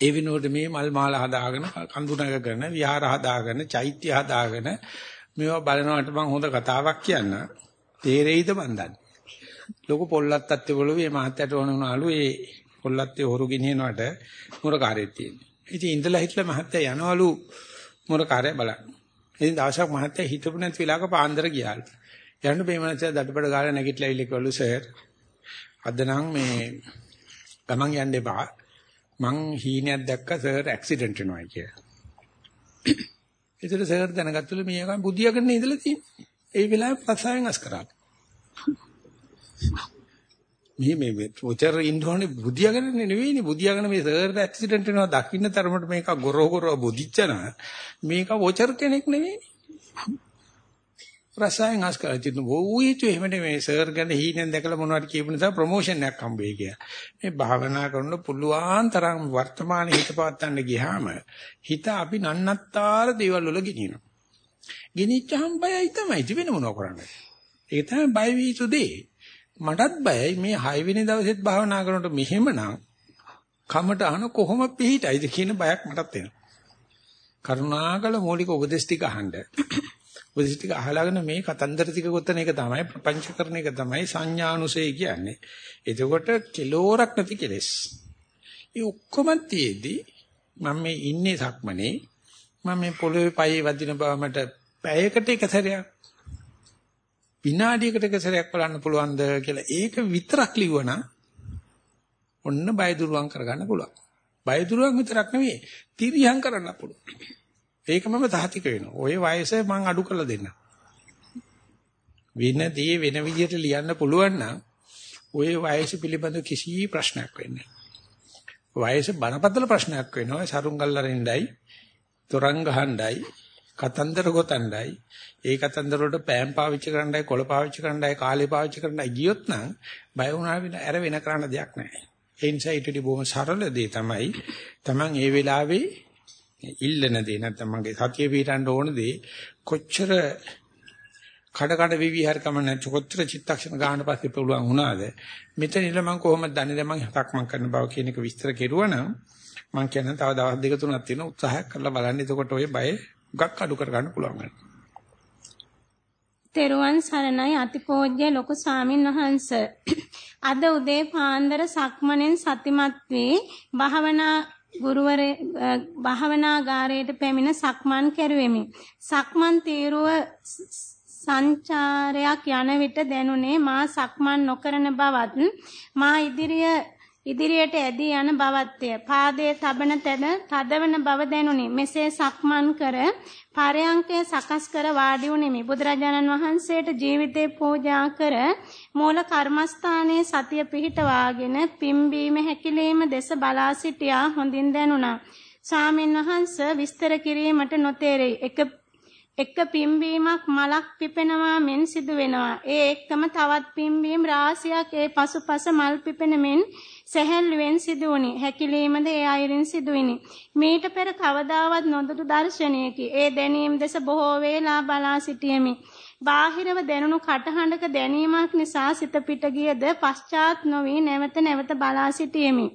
ඒ වෙනුවට මේ මල් මාල හදාගෙන කඳුනක කරන විහාර හදාගෙන චෛත්‍ය හදාගෙන මේවා බලනකොට මම හොඳ කතාවක් කියන්න. තේරෙයිද මන් දන්නේ? ලොකු පොල්ලත්තත් තිබුණු මේ මහත්තයට ඕන වුණාලු ඒ පොල්ලත්තේ හොරු ගෙනියනවට මුරකාරයෙක් තියෙනවා. ඉතින් ඉඳලා හිටලා මහත්තයා යනවලු මුරකාරය බලන්න. ඉතින් දවසක් මහත්තයා හිතපු නැති වෙලාවක පාන්දර ගියාලු. යන්න මේ මනස දඩබඩ ගාලා නැගිටලා ඉල්ලකවලු සර් අද නම් මේ ගමන් යන්න එපා. මං හීනයක් දැක්ක සර් ඇක්සිඩන්ට් වෙනවා කියලා. ඒතර සර් දැනගත්තලු මේකම බුදියාගෙන ඉඳලා තියෙන්නේ. ඒ වෙලාවේ පස්සාවෙන් අස් කරා. මේ මේ මේ ඔචර ඉන්නෝනේ බුදියාගෙන නෙවෙයිනේ බුදියාගෙන මේ සර්ට ඇක්සිඩන්ට් වෙනවා දකින්න තරමට මේක ගොරෝ ගොරෝ බුදිච්චන මේක ඔචර කෙනෙක් නෙවෙයි. රසයන් අස් කරලා තිබුණ ඕවිතු එහෙම නෙමෙයි සර් ගැන හීනෙන් දැකලා මොනවද කියපු නිසා ප්‍රොමෝෂන් එකක් හම්බෙයි කියලා. මේ භාවනා කරන පුළුවන් තරම් වර්තමාන හිත පවත්තන්න ගියාම හිත අපි නන්නත්තර දේවල් වල ගෙනියනවා. ගෙනිච්චහම බයයි තමයි ඉති වෙන මොනව කරන්නේ. ඒ තමයි බය වී සුදේ. මටත් බයයි මේ 6 වෙනි දවසෙත් භාවනා කරනකොට මෙහෙමනම් කමට අහන කොහොම පිහිටයිද කියන බයක් මටත් එනවා. කරුණාකර මৌলিক උපදේශ ටික අහන්න. උපදේශ ටික අහලාගෙන මේ කතන්දර ටික ගොතන එක තමයි ප්‍රපංච කරන එක තමයි සංඥානුසය කියන්නේ. එතකොට කිලෝරක් නැති කෙලස්. ඒ ඔක්කොම තියේදී මම මේ ඉන්නේ සක්මනේ මම මේ පොළොවේ පයේ වදින බව මට පැයකට එක සැරයක් විනාඩියකට එක සැරයක් බලන්න පුළුවන්ද කියලා ඒක විතරක් ලිව්වනම් ඔන්න බය දුරුවන් කරගන්න පුළුවන්. බය දුරුවන් විතරක් නෙවෙයි තිරියම් කරන්න පුළුවන්. ඒක මම සාතික වෙනවා. ওই වයස මම අඩු කරලා දෙන්න. වෙන දේ වෙන විදිහට ලියන්න පුළුවන් නම් ওই වයස පිළිබඳ කිසි ප්‍රශ්නයක් වෙන්නේ වයස බනපතල ප්‍රශ්නයක් වෙනවා. සරුංගල්ලරින්ඩයි, තොරන් ගහණ්ඩයි, කතන්දර ගොතණ්ඩයි, ඒ කතන්දර වලට පෑම් පාවිච්චි කරන්නයි, කොළ පාවිච්චි කරන්නයි, කාලේ පාවිච්චි කරන්නයි ගියොත් නම් බය වුණා වෙන අර වෙන කරන්න දෙයක් නැහැ. ඒ නිසා ඊට බොහොම සරල දේ තමයි Taman ඒ වෙලාවේ ඉල්ලන දේ නැත්නම් මගේ සතිය පිටන්න ඕන දේ කොච්චර කඩ කඩ විවිහාර කම නැති කොච්චර චිත්තක්ෂණ ගන්න පස්සේ පුළුවන් වුණාද? මෙතන ඉල මම කොහොමද දන්නේ? දැන් මම හතක් මම කරන බව කියන එක විස්තර කෙරුවා නම් මම කියන තව දවස් දෙක තුනක් තියෙන උත්සාහයක් කරලා බලන්න. එතකොට ඔය බය ගක් අඩු කර ගන්න පුළුවන් වෙනවා. තෙරුවන් සරණයි. අතිපෝజ్య ලොකු ස්වාමින් වහන්ස. අද උදේ පාන්දර සක්මණෙන් සතිමත් වී භාවනා ගුරුවරේ භාවනාගාරයට පැමිණ සක්මන් කෙරුවෙමි. සක්මන් තීරුව සංචාරයක් යන විට දැනුනේ මා සක්මන් නොකරන බවත් මා ඉදිරිය ඉදිරියට ඇදී යන බවත්ය. පාදයේ තබන තැන තදවන බව දැනුනි. මෙසේ සක්මන් කර පරයන්කය සකස් කර වාඩි වුනිමි. බුදුරජාණන් වහන්සේට ජීවිතේ පූජා කර මූල කර්මස්ථානයේ සතිය පිහිටවාගෙන පිම්බීම හැකිලීම දෙස බලා සිටියා හොඳින් දැනුණා. ස්වාමින් වහන්සේ විස්තර කිරීමට නොතේරෙයි. එක එක පිම්බීමක් මලක් පිපෙනවා මෙන් සිදු වෙනවා. ඒ එක්කම තවත් පිම්බීම් රාශියක් ඒ පසුපස මල් පිපෙන මෙන් සැහැල්ලුවෙන් සිදු වුනි. හැකිලීමද ඒ අයරින් සිදු විනි. මීට පෙර කවදාවත් නොදුටු දර්ශනයකි. ඒ දැනීම දෙස බොහෝ වේලා බලා සිටියෙමි. බාහිරව දැනුණු කටහඬක දැනීමක් නිසා සිත පිට ගියද පශ්චාත් නොවි නැවත නැවත බලා සිටියෙමි.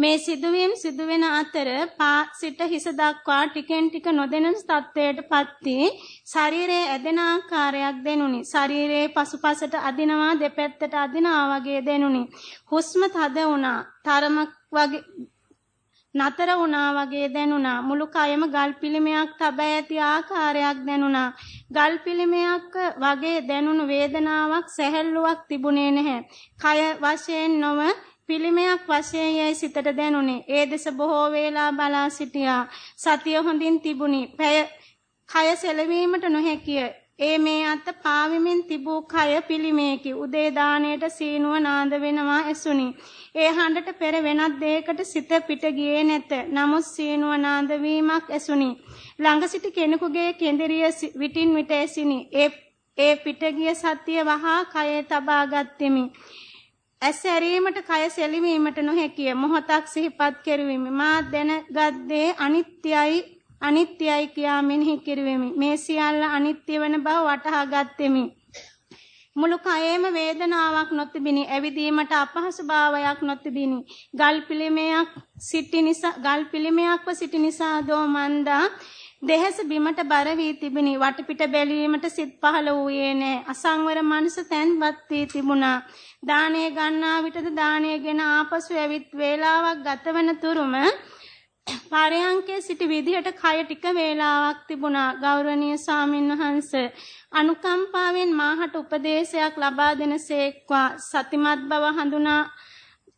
මේ සිදුවීම් සිදුවෙන අතර පා සිට හිස දක්වා ටිකෙන් ටික නොදෙනන තත්ත්වයටපත් වී ශරීරයේ ඇදෙන ආකාරයක් දෙනුනි. ශරීරයේ පසුපසට අදිනවා දෙපැත්තට අදිනවා වගේ දෙනුනි. හුස්ම තද වුණා. තරමක් වගේ නතර වුණා වගේ දැනුණා. මුළු කයම ගල් පිළිමයක් තබා ඇති ආකාරයක් දැනුණා. ගල් පිළිමයක් වගේ දැනුණු වේදනාවක් සැහැල්ලුවක් තිබුණේ නැහැ. කය වශයෙන් නොව පිළිමයක් වශයෙන් යයි සිතට දැනුනේ. ඒ දෙස බොහෝ වේලා බලා සිටියා. සතිය හොඳින් තිබුණි. පැය කය සෙලවීමට නොහැකිය. ඒ මේ අත පාවෙමින් තිබූ කය පිළිමේකි. උදේ දාණයට සීනුව නාද වෙනවා ඇසුනි. ඒ හඬට පෙර වෙනත් දෙයකට සිත පිට ගියේ නැත. නමුත් සීනුව නාද වීමක් ඇසුනි. ළඟ සිටි කෙනෙකුගේ කෙඳිරිය විටින් විට ඇසිනි. ඒ ඒ පිට ගිය සතිය වහා කයේ තබා ගත්ෙමි. ඇස් ඇරීමට කය සෙලවීමට නොහැකිය. මොහොතක් සිහිපත් කෙරුවෙමි. මා දැනගත් අනිත්‍යයි අනිත්‍යයි කියා මෙනෙහි කෙරුවෙමි. මේ සියල්ල අනිත්‍ය වන බව වටහා ගත්ෙමි. මුළු කයේම වේදනාවක් නොතිබිනි. ඇවිදීමට අපහසු භාවයක් නොතිබිනි. ගල් පිළිමයක් සිටි නිසා ගල් පිළිමයක්ව සිටි නිසා දෝ මන්දා දෙහස බිමට බර වී තිබිනි. වටපිට බැලීමට සිත් පහළ වූයේ නැහැ. අසංවර මනස තැන්පත් වී තිබුණා. දාණය ගන්නා විටද දාණයගෙන ආපසු ඇවිත් වේලාවක් ගතවන තුරුම පාරයන්කේ සිට විදිහට කය ටික වේලාවක් තිබුණා ගෞරවනීය ස්වාමින්වහන්ස අනුකම්පාවෙන් මාහට උපදේශයක් ලබා දෙනසේක්වා සතිමත් බව හඳුනා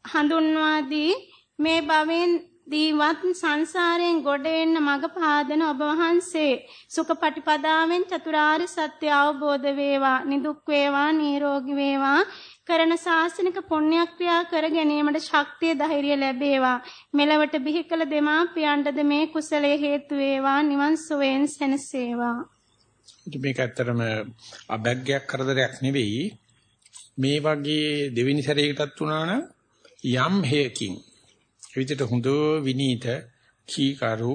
හඳුන්වා දී මේ භවෙන් දීවත් සංසාරයෙන් ගොඩ එන්න මඟ පාදන ඔබ වහන්සේ. සුඛපටිපදාවෙන් චතුරාර්ය සත්‍ය අවබෝධ වේවා නිදුක් වේවා නිරෝගී වේවා. කරන ශාසනික පුණ්‍යක්‍රියා කර ගැනීමට ශක්තිය ධෛර්යය ලැබේවා. මෙලවට බිහි කළ දෙමාපියන්ටද මේ කුසලයේ හේතු වේවා. නිවන් සුවයෙන් සැනසේවා. මේක ඇත්තටම අභැග්යක් කරදරයක් නෙවෙයි. මේ වගේ දෙවෙනි සැරේකටත් වුණා නම් යම් හේකින් එවිට හොඳ විනීත කීකරු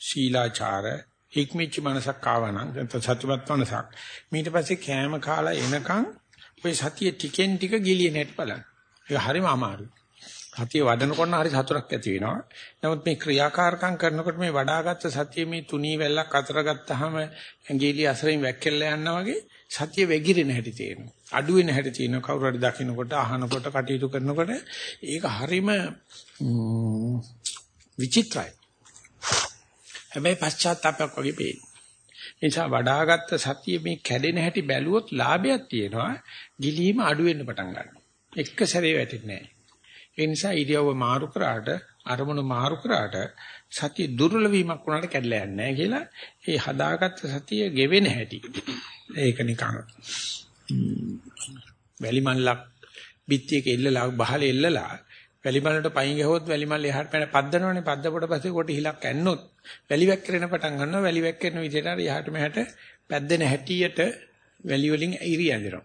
ශීලාචාර හික්මිච්ච මනසක් ආවනම් සත්‍යවත් මනසක් ඊට පස්සේ කෑම කාලා එනකන් ඔය සතිය ටිකෙන් ටික ගිලින හැටි බලන්න. ඒක හරිම අමාරුයි. සතිය වඩනකොට හරි සතුටක් ඇති වෙනවා. නමුත් මේ ක්‍රියාකාරකම් කරනකොට මේ වඩාගත්ත සතිය මේ තුනී වැල්ලක් අතර ගත්තාම ඇඟිලි අසරින් වැක්කෙල්ල යනවා වගේ සතිය වැగిරෙන හැටි තියෙනවා. අඩු වෙන හැටි තියෙනවා. කවුරු හරි දකින්නකොට අහනකොට කටයුතු කරනකොට ඒක හරිම විචිත්‍රයි. හැබැයි පශ්චාත්තාවයක් වගේ පේනවා. ඒ නිසා වඩාගත්ත සතිය මේ කැඩෙන හැටි බැලුවොත් ලාභයක් තියෙනවා. ගිලීම අඩු වෙන්න පටන් ගන්නවා. එක සැරේ වැටෙන්නේ නැහැ. ඒ නිසා ඉරියව්ව මාරු කරාට අරමුණු මාරු කරාට සතිය දුර්වල වීමක් වුණාට කැඩලා යන්නේ නැහැ කියලා ඒ හදාගත්ත සතිය ගෙවෙන හැටි. ඒක නිකන් වැලි මල්ලක් පිටියක එල්ලලා බහල එල්ලලා වැලි මල්ලට පයින් ගහුවොත් වැලි මල්ල එහාට පැන පද්දනවනේ පද්දපොට පස්සේ කොට හිලක් ඇන්නොත් වැලි වැක්කිරෙන පටන් ගන්නවා වැලි වැක්කිරෙන විදිහට අර එහාට මෙහාට පැද්දෙන හැටියට වැලි වලින් ඉරි ඇඳෙනවා.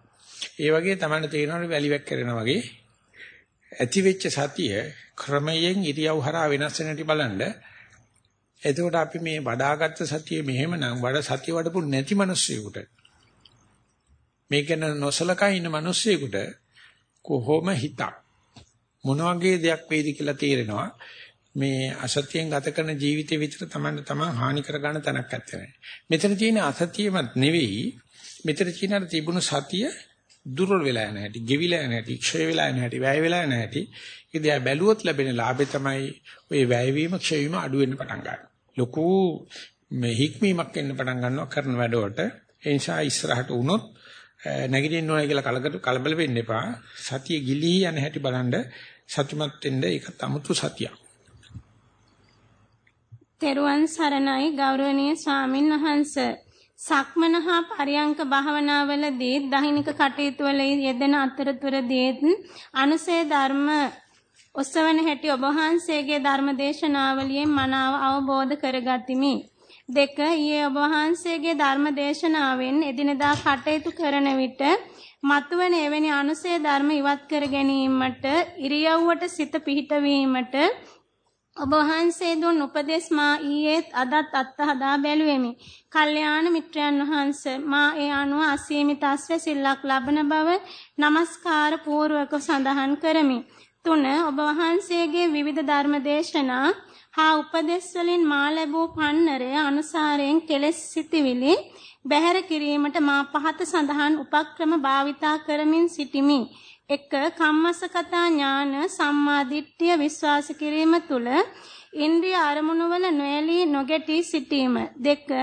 ඒ වගේ තමයි තේරෙනවා වැලි වැක්කිරෙනා වගේ ඇති වෙච්ච සතිය ක්‍රමයෙන් ඉරියව් හරහා වෙනස් වෙන හැටි බලන්න. එතකොට අපි මේ වඩාගත්ත සතිය මෙහෙමනම් වඩ සතිය වඩපු නැති මිනිස්සුයෙකුට මේක නොසලකා ඉන්න මිනිස්සුයෙකුට කොහොම හිතක් මොන වගේ දෙයක් වේද කියලා තේරෙනවා. මේ අසතියෙන් ගත කරන ජීවිතේ විතර තමයි තමන් හානි කර ගන්න තැනක් නැත්තේ. මෙතන තියෙන අසතියමත් නෙවෙයි මෙතන තියෙන තිබුණු සතිය දුර්වල වෙලා යන හැටි, ගෙවිලා යන හැටි, ක්ෂය වෙලා යන හැටි, වැය වෙලා යන හැටි. ඒක දිහා බැලුවොත් ලැබෙන ලාභය තමයි ওই වැය වීම, ක්ෂය වීම අඩු වෙන්න පටන් ගන්නවා. ලොකු මේ හික්මීමක් එන්න පටන් ගන්නවා කරන වැඩවලට. ඒ නිසා ඉස්සරහට වුණොත් නැගිටින්න ඕනේ කියලා කලකට කලබල වෙන්න එපා. සතිය ගිලී යන හැටි බලන්න සතුටුමත් වෙන්න ඒක තමුතු සතියක්. තෙරුවන් සරණයි ගෞරවනීය ස්වාමින් වහන්සේ සක්මන හා පරියංක භාවනාවලදී දෛනික කටයුතු වල යෙදෙන අතරතුරදී අනුසේ ධර්ම ඔසවන හැටි ඔබ වහන්සේගේ ධර්ම දේශනාවලියෙන් මනාව අවබෝධ කරගතිමි. දෙක ඊයේ ඔබ වහන්සේගේ ධර්ම දේශනාවෙන් එදිනදා කටයුතු කරන විට මතුවන එවැනි අනුසය ධර්ම ඉවත් කර ගැනීමට ඉරියව්වට සිත පිහිටවීමට ඔබ වහන්සේ දුන් උපදෙස් මා ඊයේත් අදත් අත්හදා බැලුවෙමි. කල්යාණ මිත්‍රයන් වහන්ස මා ඒ අනුව අසීමිත අස්වැසිල්ලක් ලබන බව নমස්කාර පූර්වක සඳහන් කරමි. තුන ඔබ වහන්සේගේ විවිධ ධර්ම දේශනා හා උපදෙස් වලින් මා ලැබූ පන්නරය අනුසාරයෙන් කෙලෙස් සිටිවිලි බැහැර කිරීමට මා පහත සඳහන් උපක්‍රම භාවිතා කරමින් සිටිමි. 1. කම්මසකතා ඥාන සම්මා දිට්ඨිය විශ්වාස කිරීම තුළ ඉන්ද්‍රිය අරමුණු වල නොඇලී නොගැටී සිටීම. 2.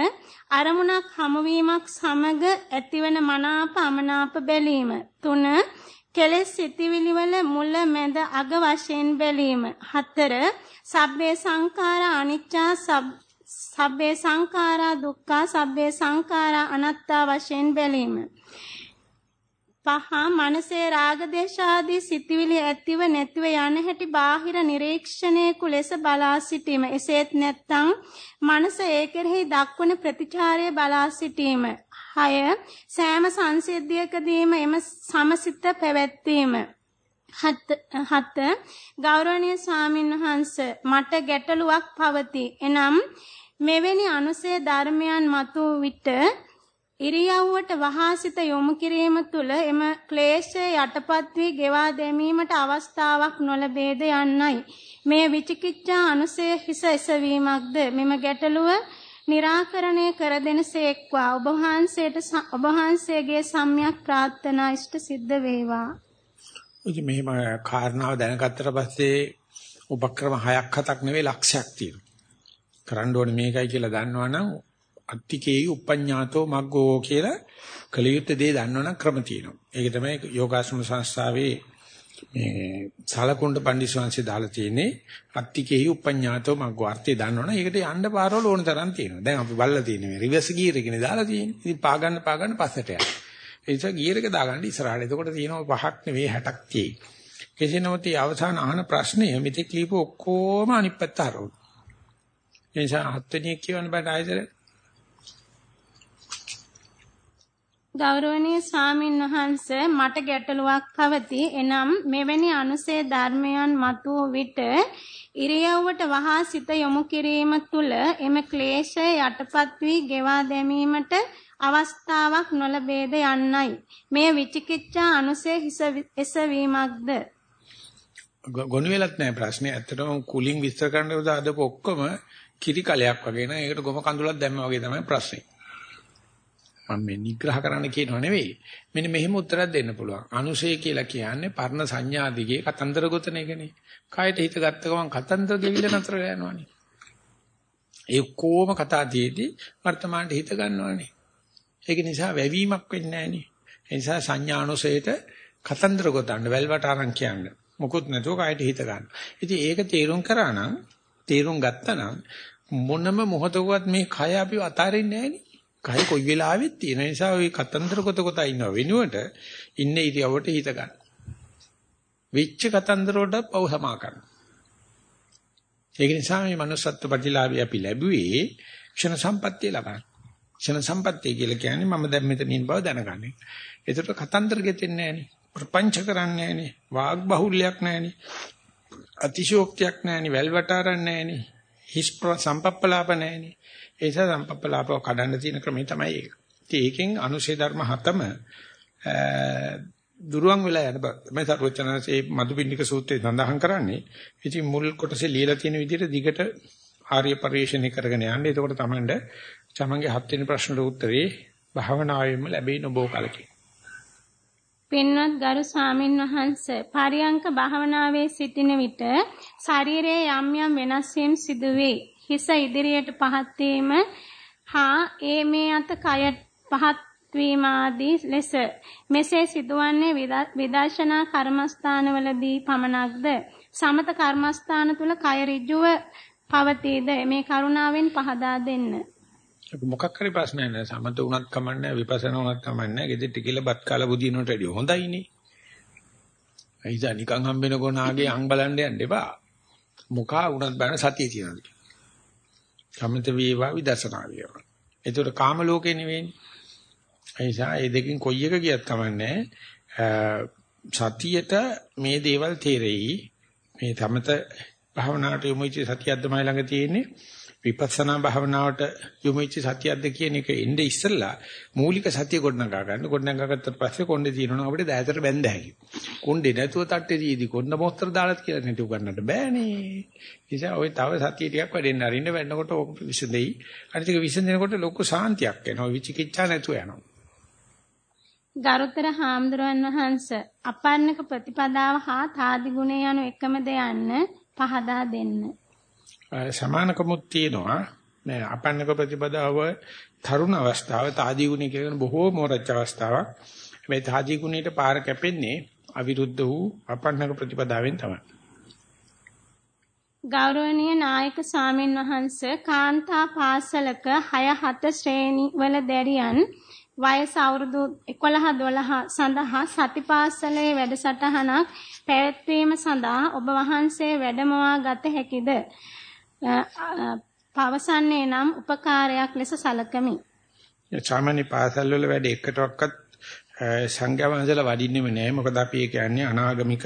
අරමුණක් හමුවීමක් සමග ඇතිවන මනාප අමනාප බැලීම. 3. කෙලෙස් සිටිවිලි වල මුල මැද අග වශයෙන් බැලීම. 4. සබ්බේ සංඛාරා අනිච්චා සබ්බේ සංඛාරා දුක්ඛා සබ්බේ සංඛාරා අනාත්තා වශයෙන් බැලීම. පහ මනසේ රාග දේශ ආදී සිතිවිලි ඇතිව නැතිව යන හැටි බාහිර නිරීක්ෂණයකු ලෙස බලා සිටීම. එසේත් නැත්නම් මනස ඒ කෙරෙහි දක්වන ප්‍රතිචාරය බලා සිටීම. 6. සෑම සංසිද්ධියකදීම එම සමසිත පැවැත්වීම. හත ගෞරවනීය ස්වාමින් වහන්ස මට ගැටලුවක් පවතී. එනම් මෙවැනි අනුසය ධර්මයන් මතු විට ඉරියව්වට වහාසිත යොමු කිරීම තුළ එම ක්ලේශය යටපත් වී ගෙවා දැමීමට අවස්ථාවක් නොලැබේද යන්නයි. මේ විචිකිච්ඡා අනුසය හිස එසවීමක්ද මෙම ගැටලුව निराකරණය කර දෙනසේක්වා ඔබ වහන්සේට ඔබ වහන්සේගේ සම්‍යක් ප්‍රාර්ථනා ඉෂ්ට සිද්ධ වේවා. ඉතින් මෙහෙම කාරණාව දැනගත්තට පස්සේ උපක්‍රම හයක් හතක් නෙවෙයි ලක්ෂයක් තියෙනවා. කරන්න ඕනේ මේකයි කියලා දන්නවනම් අත්තිකේයි උපඤ්ඤාතෝ මග්ගෝ කියලා කලියුත් දේ දන්නවනම් ක්‍රම තියෙනවා. ඒක තමයි යෝගාශ්‍රම සංස්ථාවේ මේ සලකුණ්ඩ පඬිස්වංශය දාලා තියෙන්නේ. අත්තිකේහි උපඤ්ඤාතෝ මග්ගෝ අර්ථය දන්නවනේ ඒකට යන්න පාරවල ඕන තරම් තියෙනවා. දැන් අපි බල්ලා තියෙන්නේ මේ රිවර්ස් ගියර් එකනේ දාලා තියෙන්නේ. ඉතින් පා ගන්න පා ගන්න පස්සට යන්න ඒ නිසා ගියර් එක දාගන්න ඉස්සරහට. එතකොට තියෙනවා පහක් නෙවෙයි 60ක් තියෙයි. කෙසේ නමුත් මේ අවසාන අහන ප්‍රශ්නය මෙතෙක් ලියපු ඔක්කොම අනිත් පැත්ත හරවන ඒ නිසා හත්වෙනි කියවන බඩ ආයතන ගෞරවනීය ස්වාමින් වහන්ස මට ගැටලුවක් පවතී. එනම් මෙවැනි අනුසේ ධර්මයන් මතුව විට ඉරියව්වට වහා සිත යොමු කිරීම තුළ එම ක්ලේශය යටපත් වී ගෙවා දැමීමට අවස්ථාවක් නොලැබේද යන්නයි. මේ විචිකිච්ඡා අනුසේ හිස එසවීමක්ද? ගොනු වෙලත් නැහැ ප්‍රශ්නේ. ඇත්තටම කුලින් විස්තර කරන්න උදා අදපු ඔක්කොම කිරි කලයක් වගේ නේද? ඒකට ගොම කඳුලක් දැම්මා වගේ තමයි ප්‍රශ්නේ. මම මේ නිග්‍රහ කරන්න කියනව නෙවෙයි. මෙන්න මෙහෙම උත්තරයක් දෙන්න පුළුවන්. අනුශය කියලා කියන්නේ පර්ණ සංඥා දිගේ කතන්දර ගොතන එකනේ. කායට හිත ගත්ත ගමන් කතන්දර ගෙවිල නතර යනවනේ. ඒ කොහොම කතා දීදී වර්තමානයේ හිත ගන්නවනේ. ඒක නිසා වැවීමක් වෙන්නේ නැහනේ. ඒ නිසා සංඥානුසයට කතන්දර ගොතන්න වැල්වට අරන් කියන්න. මොකුත් නැතුව කායට හිත ගන්න. ඉතින් ඒක තේරුම් කරා නම් තේරුම් ගත්තා නම් මොනම මොහතකවත් මේ කය අපි අතාරින්නේ නැහනේ. කය කොයි වෙලාවෙත් තියෙන නිසා ওই කතන්දර කොට කොට ඉන්නව වෙනුවට ඉන්න ඉරියවට හිත ගන්න. විච්ච කතන්දර වලට පව සමා කරන්න. ඒක නිසා මේ manussත්ව ප්‍රතිලාභය අපි ලැබුවේ ක්ෂණ සම්පත්තිය ලබන. ක්ෂණ සම්පත්තිය කියලා කියන්නේ මම දැන් මෙතන ඉන්න බව දැනගන්නේ. ඒකට කතන්දර ගෙතෙන්නේ නැහනේ. ප්‍රපංච කරන්නේ නැහනේ. වාග් බහුල්‍යයක් නැහනේ. අතිශෝක්තියක් නැහනේ. වැල්වටාරන්නේ නැහනේ. හිස් සම්පප්පලාප නැහනේ. ඒ නිසා සම්පප්පලාපව කඩන්න තියෙන ක්‍රමය තමයි ඒක. ඉතින් ඒකෙන් අනුශේ ධර්ම හතම දුරුවන් වෙලා යන බව තමයි සරුවචනසේ මදුපිණ්ඩික සූත්‍රයේ සඳහන් කරන්නේ. ඉතින් මුල් කොටසේ ලියලා තියෙන විදිහට දිගට ආර්ය පරිශ්‍රණය කරගෙන යන්න. එතකොට තමයි තමන්ගේ හත් වෙනි ප්‍රශ්නට උත්තරේ භාවනාවෙන්ම ලැබෙයි නොබෝ කලකින්. පින්වත් ගරු ස්වාමින් වහන්සේ පරියංක භාවනාවේ සිටින විට ශරීරයේ යම් යම් වෙනස් වීම් සිදුවේ. හිස ඉදිරියට පහත් වීම හා ඒ මේ අත කය පහත් වීම ආදී ලෙස මෙසේ සිදුවන්නේ විදර්ශනා කර්මස්ථානවලදී පමණක්ද සමත කර්මස්ථාන තුල කය ඍජුව පවතීද මේ කරුණාවෙන් පහදා දෙන්න. මොකක් හරි ප්‍රශ්නයක් නෑ සමත උනත් කමන්නේ විපස්සනා උනත් කමන්නේ ගෙදෙට්ට කියලා බත් කාලා බුදිනවට වැඩිය හොඳයිනේ. අයිසා නිකන් හම්බෙන ගෝනාගේ අං බලන්න යන්න එපා. මොකා උනත් බලන්න සතිය තියනවා. සමත වේවා විදර්ශනා වේවා. ඒතර කාම ලෝකේ නෙවෙයිනේ. ඒ නිසා මේ දෙකෙන් කොයි එක ගියත් කමන්නේ සතියට මේ දේවල් තේරෙයි. මේ සමත භාවනාවට යොමු වෙච්ච සතියක්ද මයි ළඟ තියෙන්නේ. විපස්සනා භාවනාවට යොමු වෙච්ච සතියක්ද කියන එක එnde ඉස්සෙල්ලා මූලික සතිය ගොඩනගා ගන්න. ගොඩනගා ගත්තට පස්සේ කොණ්ඩේ තියෙනවා අපිට දෑතට බැඳ හැකි. කොණ්ඩේ නැතුව තට්ටේ දීදී කොණ්ඩ මොස්තර දාලත් කියලා නෙටු ගන්නට බෑනේ. නිසා ওই තව සතිය ටිකක් වැඩෙන්න අරින්න වෙන්නකොට ඕක විසඳෙයි. අනිත් එක විසඳෙනකොට ලොකු සාන්තියක් එනවා. විචිකිච්ඡා නැතුව යනවා. ගරුතර හාමුදුරන් වහන්ස අපන්නක ප්‍රතිපදාව හා තාදි ගුණය යනු එකමද යන්න පහදා දෙන්න. සමානකමුත් තියෙනවා. මේ අපන්නක ප්‍රතිපදාව තරුණ අවස්ථාව තාදී ගුණය කියන බොහෝ මෝරච්ච අවස්ථාවක්. මේ තාදී ගුණයට පාර කැපෙන්නේ අවිරුද්ධ වූ අපන්නක ප්‍රතිපදාවෙන් තමයි. ගෞරවනීය නායක ස්වාමින් වහන්සේ කාන්තා පාසලක 6 7 ශ්‍රේණි වල දැරියන් වයස අවුරුදු 11 12 සඳහා සතිපාසලේ වැඩසටහනක් පැවැත්වීම සඳහා ඔබ වහන්සේ වැඩමවා ගත හැකිද? පවසන්නේ නම් උපකාරයක් ලෙස සලකමි. සාමාන්‍ය පාසල් වල වැඩ එකටවත් සංඝයා වහන්සේලා වඩින්නෙම නෑ. මොකද අපි ඒ කියන්නේ අනාගමික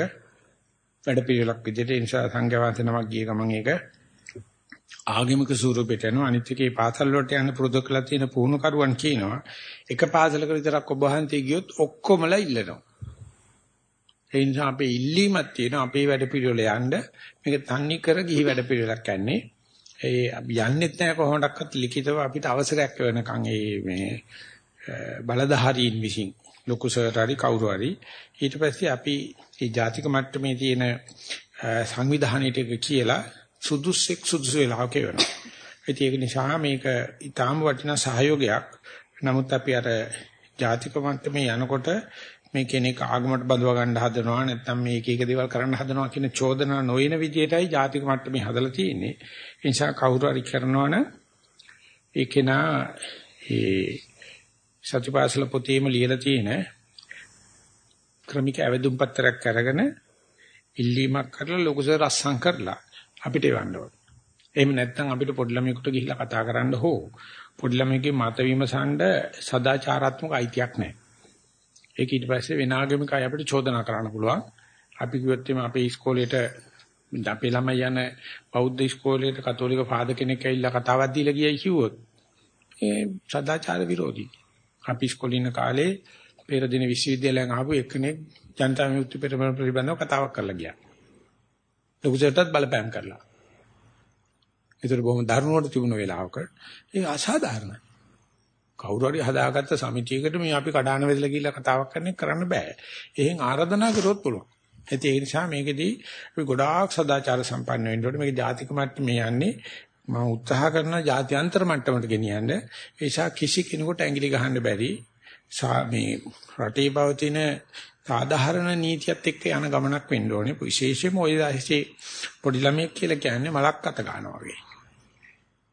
වැඩ පිළිවෙලක් විදිහට ඒ නිසා සංඝයා වහන්සේ නමක් ගිය ගමන් ඒක ආගමික ස්වරූපයට යනවා. අනිත් එකේ පාසල් වලට යන පුරුදු කරලා තියෙන පුහුණු කරුවන් කියනවා එක පාසලක විතරක් ඔබ වහන්සේ ගියොත් ඔක්කොමලා ඉල්ලනවා. ඒ නිසා අපේ ඉල්ලීමක් තියෙනවා අපේ වැඩ පිළිවෙල යන්න මේක තන්නේ කර ගිහි වැඩ පිළිවෙලක් යන්නේ. ඒ යන්නෙත් නැහැ කොහොමඩක්වත් ලිඛිතව අපිට අවසරයක් වෙනකන් ඒ මේ බලධාරීන් විසින් ලොකු සර් හරි කවුරු හරි ඊට පස්සේ අපි මේ ජාතික මට්ටමේ තියෙන සංවිධානයට කියලා සුදුස්සෙක් සුදුසු වෙලාවක වෙනවා. ඒක නිසා මේක ඊටාම වටිනා සහයෝගයක්. නමුත් අපි අර ජාතික මට්ටමේ යනකොට මේ කෙනෙක් ආගමට බඳව ගන්න හදනවා නැත්නම් මේ එක එක දේවල් කරන්න හදනවා කියන චෝදනා නොයන විදියටයි ජාතික මට්ටමේ හදලා තියෙන්නේ. ඒ නිසා කවුරු හරි කරනවා නම් ඒ කෙනා ඒ සත්‍යපාසල පොතේම ලියලා තියෙන ක්‍රමික අවදුම් පත්‍රයක් අරගෙන ඉල්ලීමක් කරලා ලොකුස රස්සම් කරලා අපිට එවන්න ඕන. එහෙම නැත්නම් අපිට පොඩි ළමයෙකුට ගිහිල්ලා කතා කරන්න හෝ පොඩි ළමයෙක්ගේ මත විමසන්න සදාචාරාත්මක අයිතියක් නැහැ. ඒක ඊට පස්සේ වෙන ආගමික අය අපිට චෝදනා කරන්න පුළුවන්. අපි කිව්වොත් එimhe අපේ ඉස්කෝලේට අපේ ළමයි යන බෞද්ධ ඉස්කෝලේට කතෝලික ෆාදර් කෙනෙක් ඇවිල්ලා කතාවක් දීලා ගියයි කිව්වොත් ඒ සදාචාර විරෝධී. අපි ඉස්කෝලේ ඉන්න කාලේ පෙරදින විශ්වවිද්‍යාලයෙන් ආපු එක්කෙනෙක් ජනතා විමුක්ති පෙරමුණ පිළිබඳව කතාවක් කරලා ගියා. ලොකුසටත් බලපෑම් කරලා. ඒතර බොහොම දරුණුවට තිබුණ වෙලාවක ඒක අසාධාරණයි. කවුරු හරි හදාගත්ත සමිතියකට මේ අපි කඩාන වෙදලා ගිහිල්ලා කතාවක් කරන්න කරන්න බෑ. එහෙන් ආරාධනා කරොත් පුළුවන්. ඒ නිසා මේකෙදී අපි ගොඩාක් සදාචාර සම්පන්න වෙන්න ඕනේ. මේක ජාතික මට්ටමේ යන්නේ මම උත්සාහ කරනවා ජාත්‍යන්තර මට්ටමට ගෙනියන්න. ඒ නිසා කිසි කෙනෙකුට ඇඟිලි ගහන්න බැරි මේ රටේ පවතින සාධාරණ නීතියත් එක්ක යන ගමනක් වෙන්න ඕනේ. විශේෂයෙන්ම ওই දැසේ පොඩි ළමයෙක් කියලා කියන්නේ මලක් අත ගන්නවා වගේ.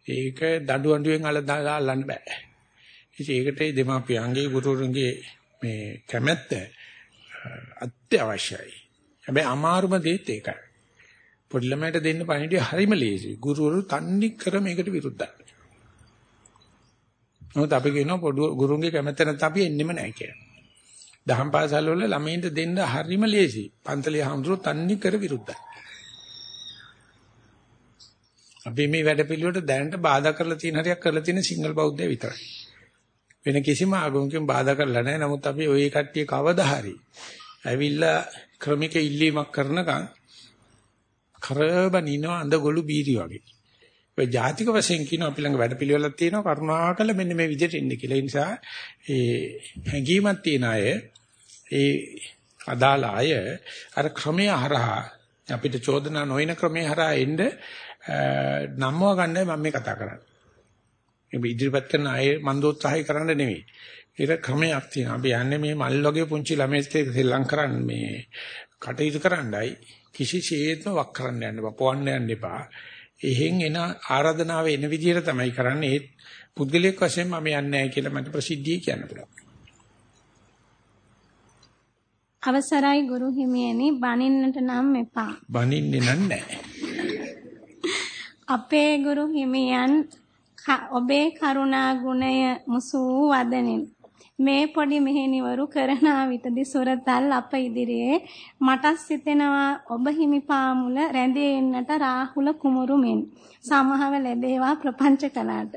ඒක දඬු අඬුවෙන් අල්ලන්න බෑ. ඉතින් ඒකට දෙමාපියන්ගේ ගුරුවරුන්ගේ මේ කැමැත්ත අත්‍යවශ්‍යයි. හැබැයි අමාරුම දේත් ඒකයි. පොඩි ළමයට දෙන්න පණිවිඩය හරිම ලේසි. ගුරුවරු තන්නේ කර මේකට විරුද්ධයි. නමුත් අපි කියනවා පොඩි ගුරුන්ගේ කැමැත්ත නැත්නම් අපි එන්නෙම නැහැ කියලා. දහම් පාසල් වල ළමයින්ට දෙන්න හරිම ලේසි. පන්තලේ හඳුරු තන්නේ කර විරුද්ධයි. අපි මේ වැඩ පිළිවෙලට දැනට බාධා කරලා තියෙන හරියක් කරලා තියෙන සිංගල් බෞද්ධය විතරයි. වෙන කිසිම ආගමකින් බාධා කරලා නැහැ. නමුත් අපි ওই කට්ටිය කවදා හරි ඇවිල්ලා ක්‍රමික ඉල්ලීමක් කරනකම් කරබනිනව අඳගොළු බීරි වගේ. ඔය ජාතික වශයෙන් කියන අපි ළඟ වැඩපිළිවෙලක් තියෙනවා කරුණාකර මෙන්න මේ විදිහට එන්න කියලා. ඒ නිසා ඒ හැඟීමක් තියන අය ඒ අදාළ අය අර ක්‍රමයේ හරහා අපිට චෝදනා නොවන ක්‍රමයේ හරහා එන්න නම්ව ගන්නයි මම මේ කතා කරන්නේ. මේ ඉදිරිපත් කරන අය මන්දෝත්සාහය කරන්න නෙවෙයි. ඒක ක්‍රමයක් තියෙනවා. අපි යන්නේ මේ මල් වගේ පුංචි ළමයෙක් ශ්‍රී කරන්න මේ කටයුතු කරන්නයි කිසිසේත්ම වක් කරන්න යන්න බා. පොවන්න යන්න එපා. එහෙන් එන ආරාධනාව එන විදිහට තමයි කරන්නේ. ඒ පුද්ගලික වශයෙන් මම යන්නේ නැහැ කියලා මට ප්‍රසිද්ධිය කියන්න පුළුවන්. අවසරයි ගුරු හිමියනි බනින්නට නම් එපා. බනින්නේ නැහැ. අපේ ගුරු හිමියන් ඔබේ කරුණා ගුණය මුසු වූ වදනින්. මේ පොඩි මෙහෙණිවරු කරන විටදී සොරතල් අප ඉදිරියේ මට සිතෙනවා ඔබ හිමිපාමුල රැඳී එන්නට රාහුල කුමරු මෙන් සමහව ලැබේවා ප්‍රපංච කළාට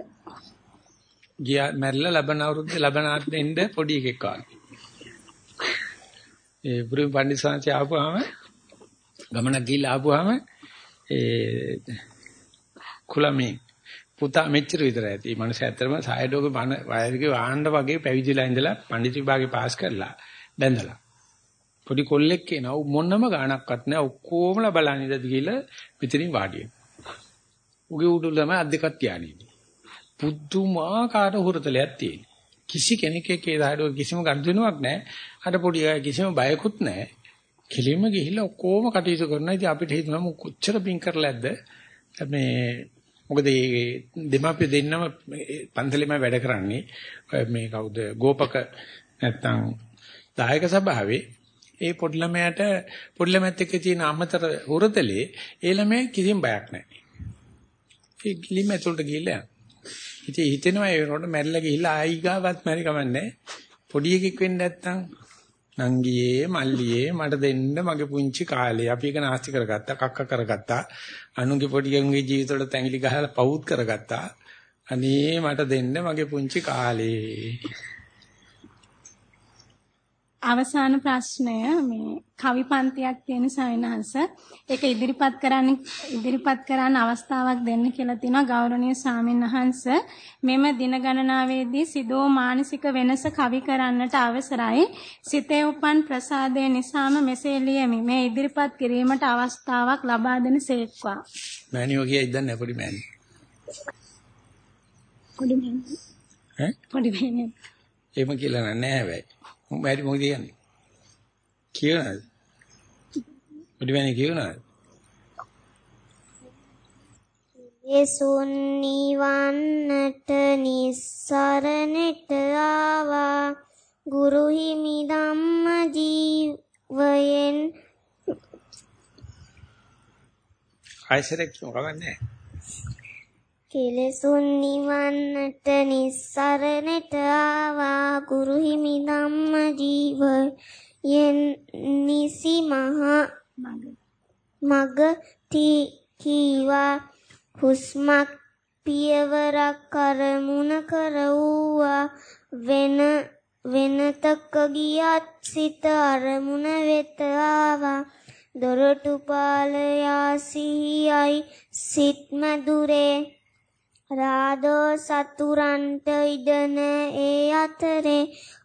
ගියා මැරිලා ලබන අවුරුද්ද ලබන අතෙන්ද පොඩි එකෙක් වගේ. ඒ බුරුම පණ්ඩිත සාංශය ආපුවාම ගමනක් ගිහිල්ලා ආපුවාම ඒ කුලමේ පුතා මෙච්චර විතර ඇති. මේ මනුස්සය ඇත්තටම සායඩෝක වයර්ගේ වහන්න වගේ පැවිදිලා ඉඳලා පණ්ඩිත විභාගේ පාස් කරලා බැඳලා. පොඩි කොල්ලෙක් කෙනා මොනම ගාණක්වත් නැහැ ඔක්කොමලා බලන් ඉඳද කියලා මෙතනින් වාඩි වෙනවා. උගේ උඩුලම අද්දකත් තියානින්නේ. පුදුමාකාර හුරතලයක් තියෙන. කිසි කෙනෙක් එක්කේ සායඩෝක කිසිම ගනුදෙනුවක් නැහැ. අර පොඩි අය කිසිම බයකුත් නැහැ. කෙලින්ම ගිහිල්ලා ඔක්කොම කටයුතු කරනවා. ඉතින් අපිට හිතනවා කොච්චර පින් කරලාද මේ මොකද මේ දෙමාපිය දෙන්නම පන්සලෙම වැඩ කරන්නේ මේ කවුද ගෝපක නැත්තම් දායක සභාවේ ඒ පොඩි ළමයාට පොඩි ළමයාත් එක්ක තියෙන අමතර හුරතලේ ඒ ළමයා කිසිම බයක් නැහැ. ඒ ගිලිම ඇතුළට ගිහිල්ලා යනවා. ඉතින් හිතෙනවා ඒ වෙනකොට මැරිලා ගිහිල්ලා ආයි ගාවත් මැරි කමන්නේ. පොඩි එකෙක් වෙන්න නැත්තම් නංගියේ මල්ලියේ මට දෙන්න මගේ පුංචි කාලේ. අපි එක නාස්ති කරගත්තා කක්ක කරගත්තා. අනුගේ පොඩි ගංගේ ජීවිතවල තැඟිලි ගහලා පවුත් කරගත්තා. අනේ මට දෙන්න මගේ පුංචි කාලේ. අවසාන ප්‍රශ්නය මේ කවි පන්තියක් තියෙන සවිනහස ඒක ඉදිරිපත් කරන්න ඉදිරිපත් කරන්න අවස්ථාවක් දෙන්න කියලා තිනවා ගෞරවනීය සාමින් වහන්ස මෙම දින ගණනාවේදී සිදෝ මානසික වෙනස කවි කරන්නට අවසරයි. සිතේ උපන් ප්‍රසාදය නිසාම මෙසේ ලියමි. මේ ඉදිරිපත් කිරීමට අවස්ථාවක් ලබා දෙන සේක්වා. මෑණියෝ කියයි දන්නේ පොඩි මෑණි පොඩි මෙන්න ඈ? පොඩි මෙන්න එහෙම කියලා නෑ හැබැයි මම බැරි මොකද කියන්නේ? කියනවාද? මෑණි කියනවාද? යසුන් නිවන්නට නිස්සරණට ආවා ගුරු හිමි ධම්ම ජීවයෙන් ආයසරක් මොකක්ද කෙලෙසුන් නිවන්නට නිස්සරණට ආවා. ගුරු හිමි ධම්ම ජීවයෙන් නිසි මහා මග තී කීවා. හුස්මක් පියවරක් කරමුණ කරවුවා. වෙන වෙනතක ගියත් සිත අරමුණ වෙත ආවා. දොරටු පාලයා සිහියයි සිත් මදුරේ රාදෝ සතුරන්ට ඉඩන ඒ අතරේ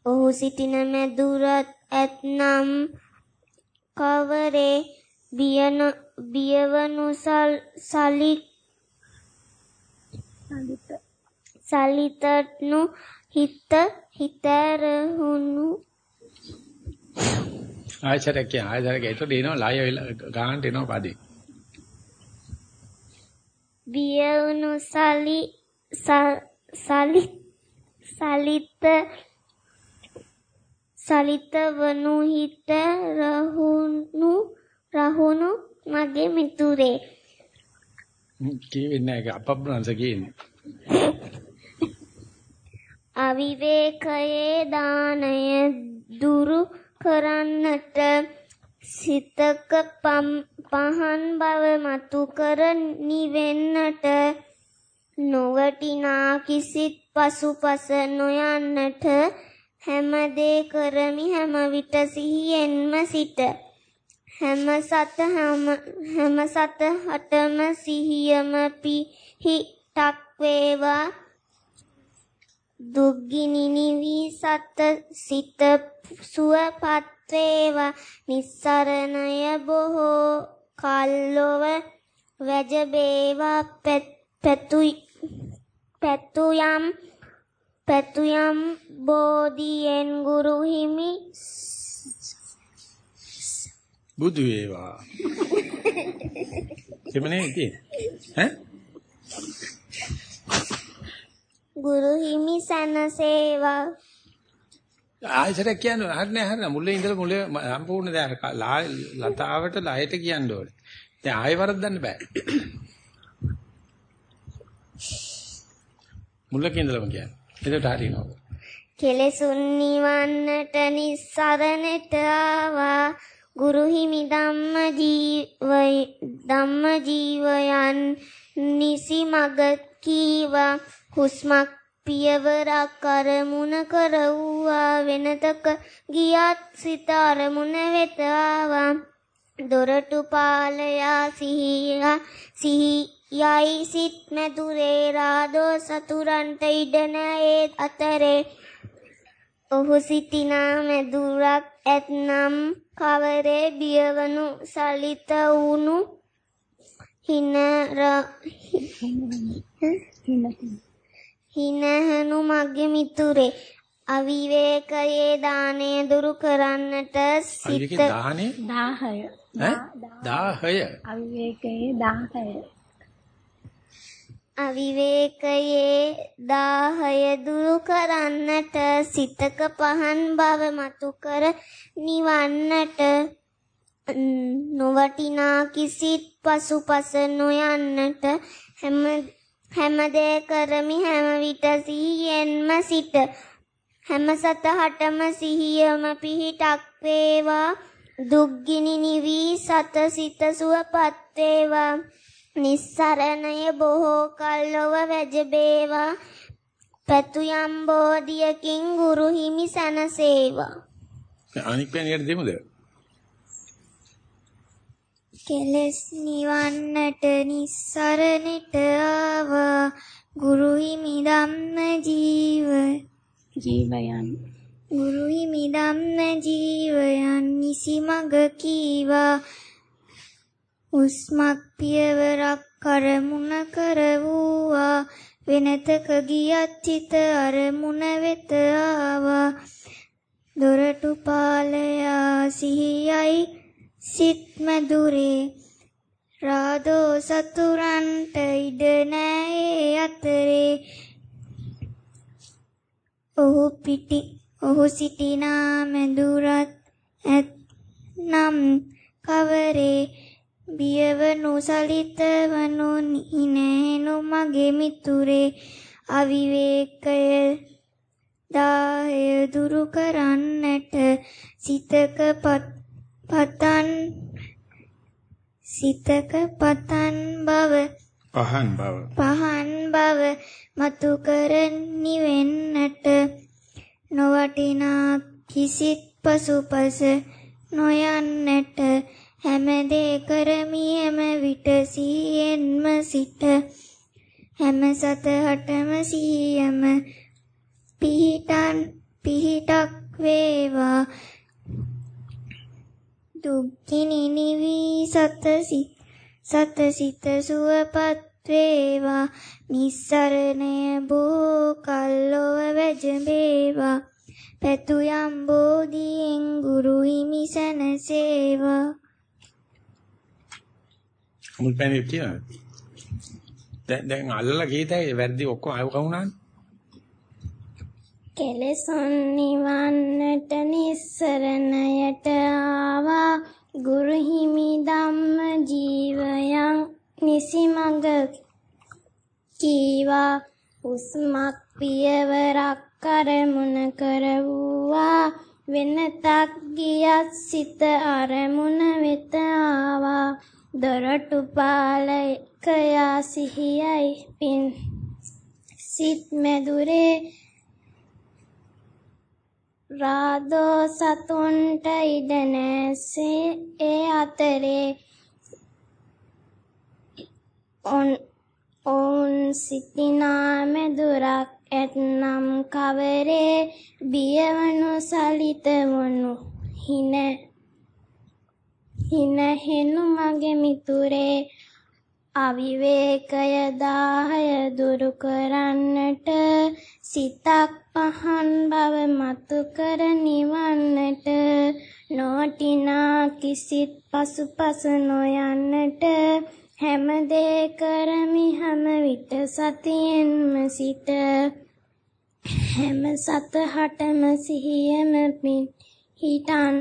ඔහු සිටින මැදුරත් ඇත්නම් කවරේ බියන බියවනු සල් සලි සලිතත්නු හිත හිතරහුණු. ආයසරක් කියන ආයසරක් ඒතකොට එනවා ලය ගානට එනවා පදේ බියවුණු සලි සලි සලිත සලිත වනු හිත රහුණු රහුණු මගේ මිතුරේ. කියෙන්නේ නැහැ. අපබ්‍රංශ කියන්නේ. අවිවේකයේ දානය දුරු කරන්නට සිතක පම්- පහන් බව මතු කර නිවෙන්නට නොවටිනා කිසිත් පසුපස නොයන්නට හැමදේ කරමි හැම විට සිහියෙන්ම සිට. හැම සත හැම හැම සත හටම සිහියම පිහිටක් වේවා. දුක්ගිනි නිවි සත සිත සුවපත් වේවා නිස්සරණය බොහෝ කල්ලොව වැජබේවා පැතුයි පැතුයම් පැතුයම් බෝධියෙන් ගුරු හිමි බුදු වේවා. එමනේ ඉතින් ඈ? ගුරු හිමි සනසේවා ආයසරක් කියන්නේ හරිනේ හරිනේ. මුලින් ඉඳලා මුලින් සම්පූර්ණ දැන් ලතාවට ලයට කියන්න ඕනේ. දැන් ආයෙ වරද්දන්න බෑ. මුලක ඉඳලම කියන්නේ. එතකොට හරියනවා. කෙලෙසුන් නිවන්නට නිස්සරණට ආවා. ගුරු හිමි ධම්ම ජීවය ධම්ම ජීවයන් නිසි මග කීවා. හුස්මක් පියවරක් අරමුණ කරවුවා. වෙනතක ගියත් සිත අරමුණ වෙත ආවා. දොරටු පාලයා සිහියා සිහියයි සිත් මැදුරේ. රාදෝ සතුරන්ට ඉඩ නැේ අතරේ. ඔහු සිටිනා මැදුරක් ඇත්නම් කවරේ බියවනු සලිත වුණු හිනර හිනහනු මගේ මිතුරේ. අවිවේකයේ දාණය දුරු කරන්නට සිත දාහනේ? 10 ඈ? 10 අවිවේකයේ 10 අවිවේකයේ දාහය දුරු කරන්නට සිතක පහන් බව මතු කර නිවන්නට. නොවටිනා කිසිත් පසුපස නොයන්නට. හැම හැමදේ කරමි හැම විට සිහියෙන්ම සිට. හැම සතහටම සිහියම පිහිටක් වේවා. දුක්ගිනි නිවි සත සිත සුවපත් වේවා. නිස්සරණය බොහෝ කල්ලොව වැජබේවා පැතුයම් බෝධියකින් ගුරු හිමි සනසේවා. අනික් පැනියට දෙමුද? කෙලස් නිවන්නට නිස්සරණට ආවා ගුරු හිමි ධම්ම ජීව ජීවයන්. ගුරු හිමි ධම්ම ජීවයන් නිසි මඟ කීවා. උස්මක් පියවරක් කරමුණ කරවුවා. වෙනතක ගියත් චිත අරමුණ වෙත ආවා. දොරටු පාලයා සිහියයි සිත් මැදුරේ රාදෝ සතුරන්ට ඉඩ නෑ අතරේ. ඔහු පිටි ඔහු සිටිනා මැදුරත් ඇත් නම් කවරේ? බියවනු සලිතවනු හිනෑනු මගේ මිතුරේ. අවිවේකය දාය දුරු කරන්නට සිතක පතන් සිතක පතන් බව. පහන් බව. පහන් බව මතු කර නිවෙන්නට. නොවටිනා කිසිත් පසුපස නොයන්නට. හැමදේ කරමි හැම විට සිහියෙන්ම සිට. හැම සතහටම සිහියම පිහිටන් පිහිටක් වේවා දුක්ඛිනි නිවි සතසි සතසිත සුවපත් වේවා නිස්සරණය බෝ කල්ලොව වැජඹේවා පැතුයම් බෝධියෙන් ගුරු හිමි සනසේවා මුල් පැනිය තියනද? දැන් දැන් අල්ලලා ගියතයි වැරදි ඔක්කොම අය කවුනානේ? කෙලෙසොන් නිවන්නට නිස්සරණයට ආවා. ගුරු හිමි ධම්ම ජීවයන් නිසිමඟ කීවා. උස්මක් පියවරක් කරමුණ කරවුවා. වෙනතක් ගියත් සිත අරමුණ වෙත ආවා. දොරටු පාලකයා සිහියයි පින් සිත් මැදුරේ රාදෝ සතුන්ට ඉඩ නැසේ ඒ අතරේ ඔන් ඔවුන් සිටිනා මෙදුරක් ඇත්නම් කවරේ බියවනු සලිත වනු? හින හින හෙනු මගේ මිතුරේ අවිවේකය දාහය දුරු කරන්නට සිතක් පහන් බව මතු කර නිවන්නට නොටිනා කිසිත් පසුපස නොයන්නට හැමදේ කරමි හැම විට සතියෙන්ම සිට. හැම සතහටම සිහියම පිහිටන්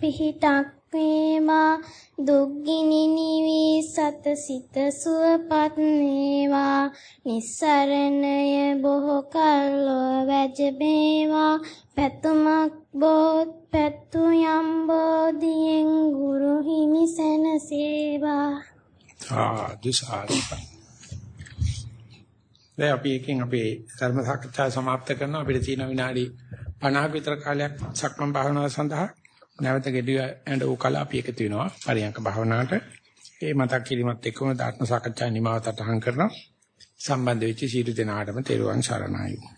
පිහිටක් වේවා දුක්ගිනි නිවි සත සිත සුවපත් වේවා නිස්සරණය බොහෝ කල්ලෝ වැජබේවා පැතුමක් බෝත් පැතු යම් බෝධියෙන් ගුරු හිමි සැනසේවා සාදු සාදු දැන් අපි එකෙන් අපේ ධර්ම සාකච්ඡාව સમાપ્ત කරනවා අපිට තියෙන විනාඩි 50ක විතර කාලයක් සක්මන් භාවනාව සඳහා නැවත ගෙඩිය ඇඬ උකලා අපි එකතු වෙනවා පරියන්ක භාවනාවට. ඒ මතක් කිරීමත් එක්කම ධර්ම සාකච්ඡා නිමාවතට අහං කරනවා. සම්බන්ධ වෙච්ච සීල දෙනාටම තෙරුවන් සරණයි.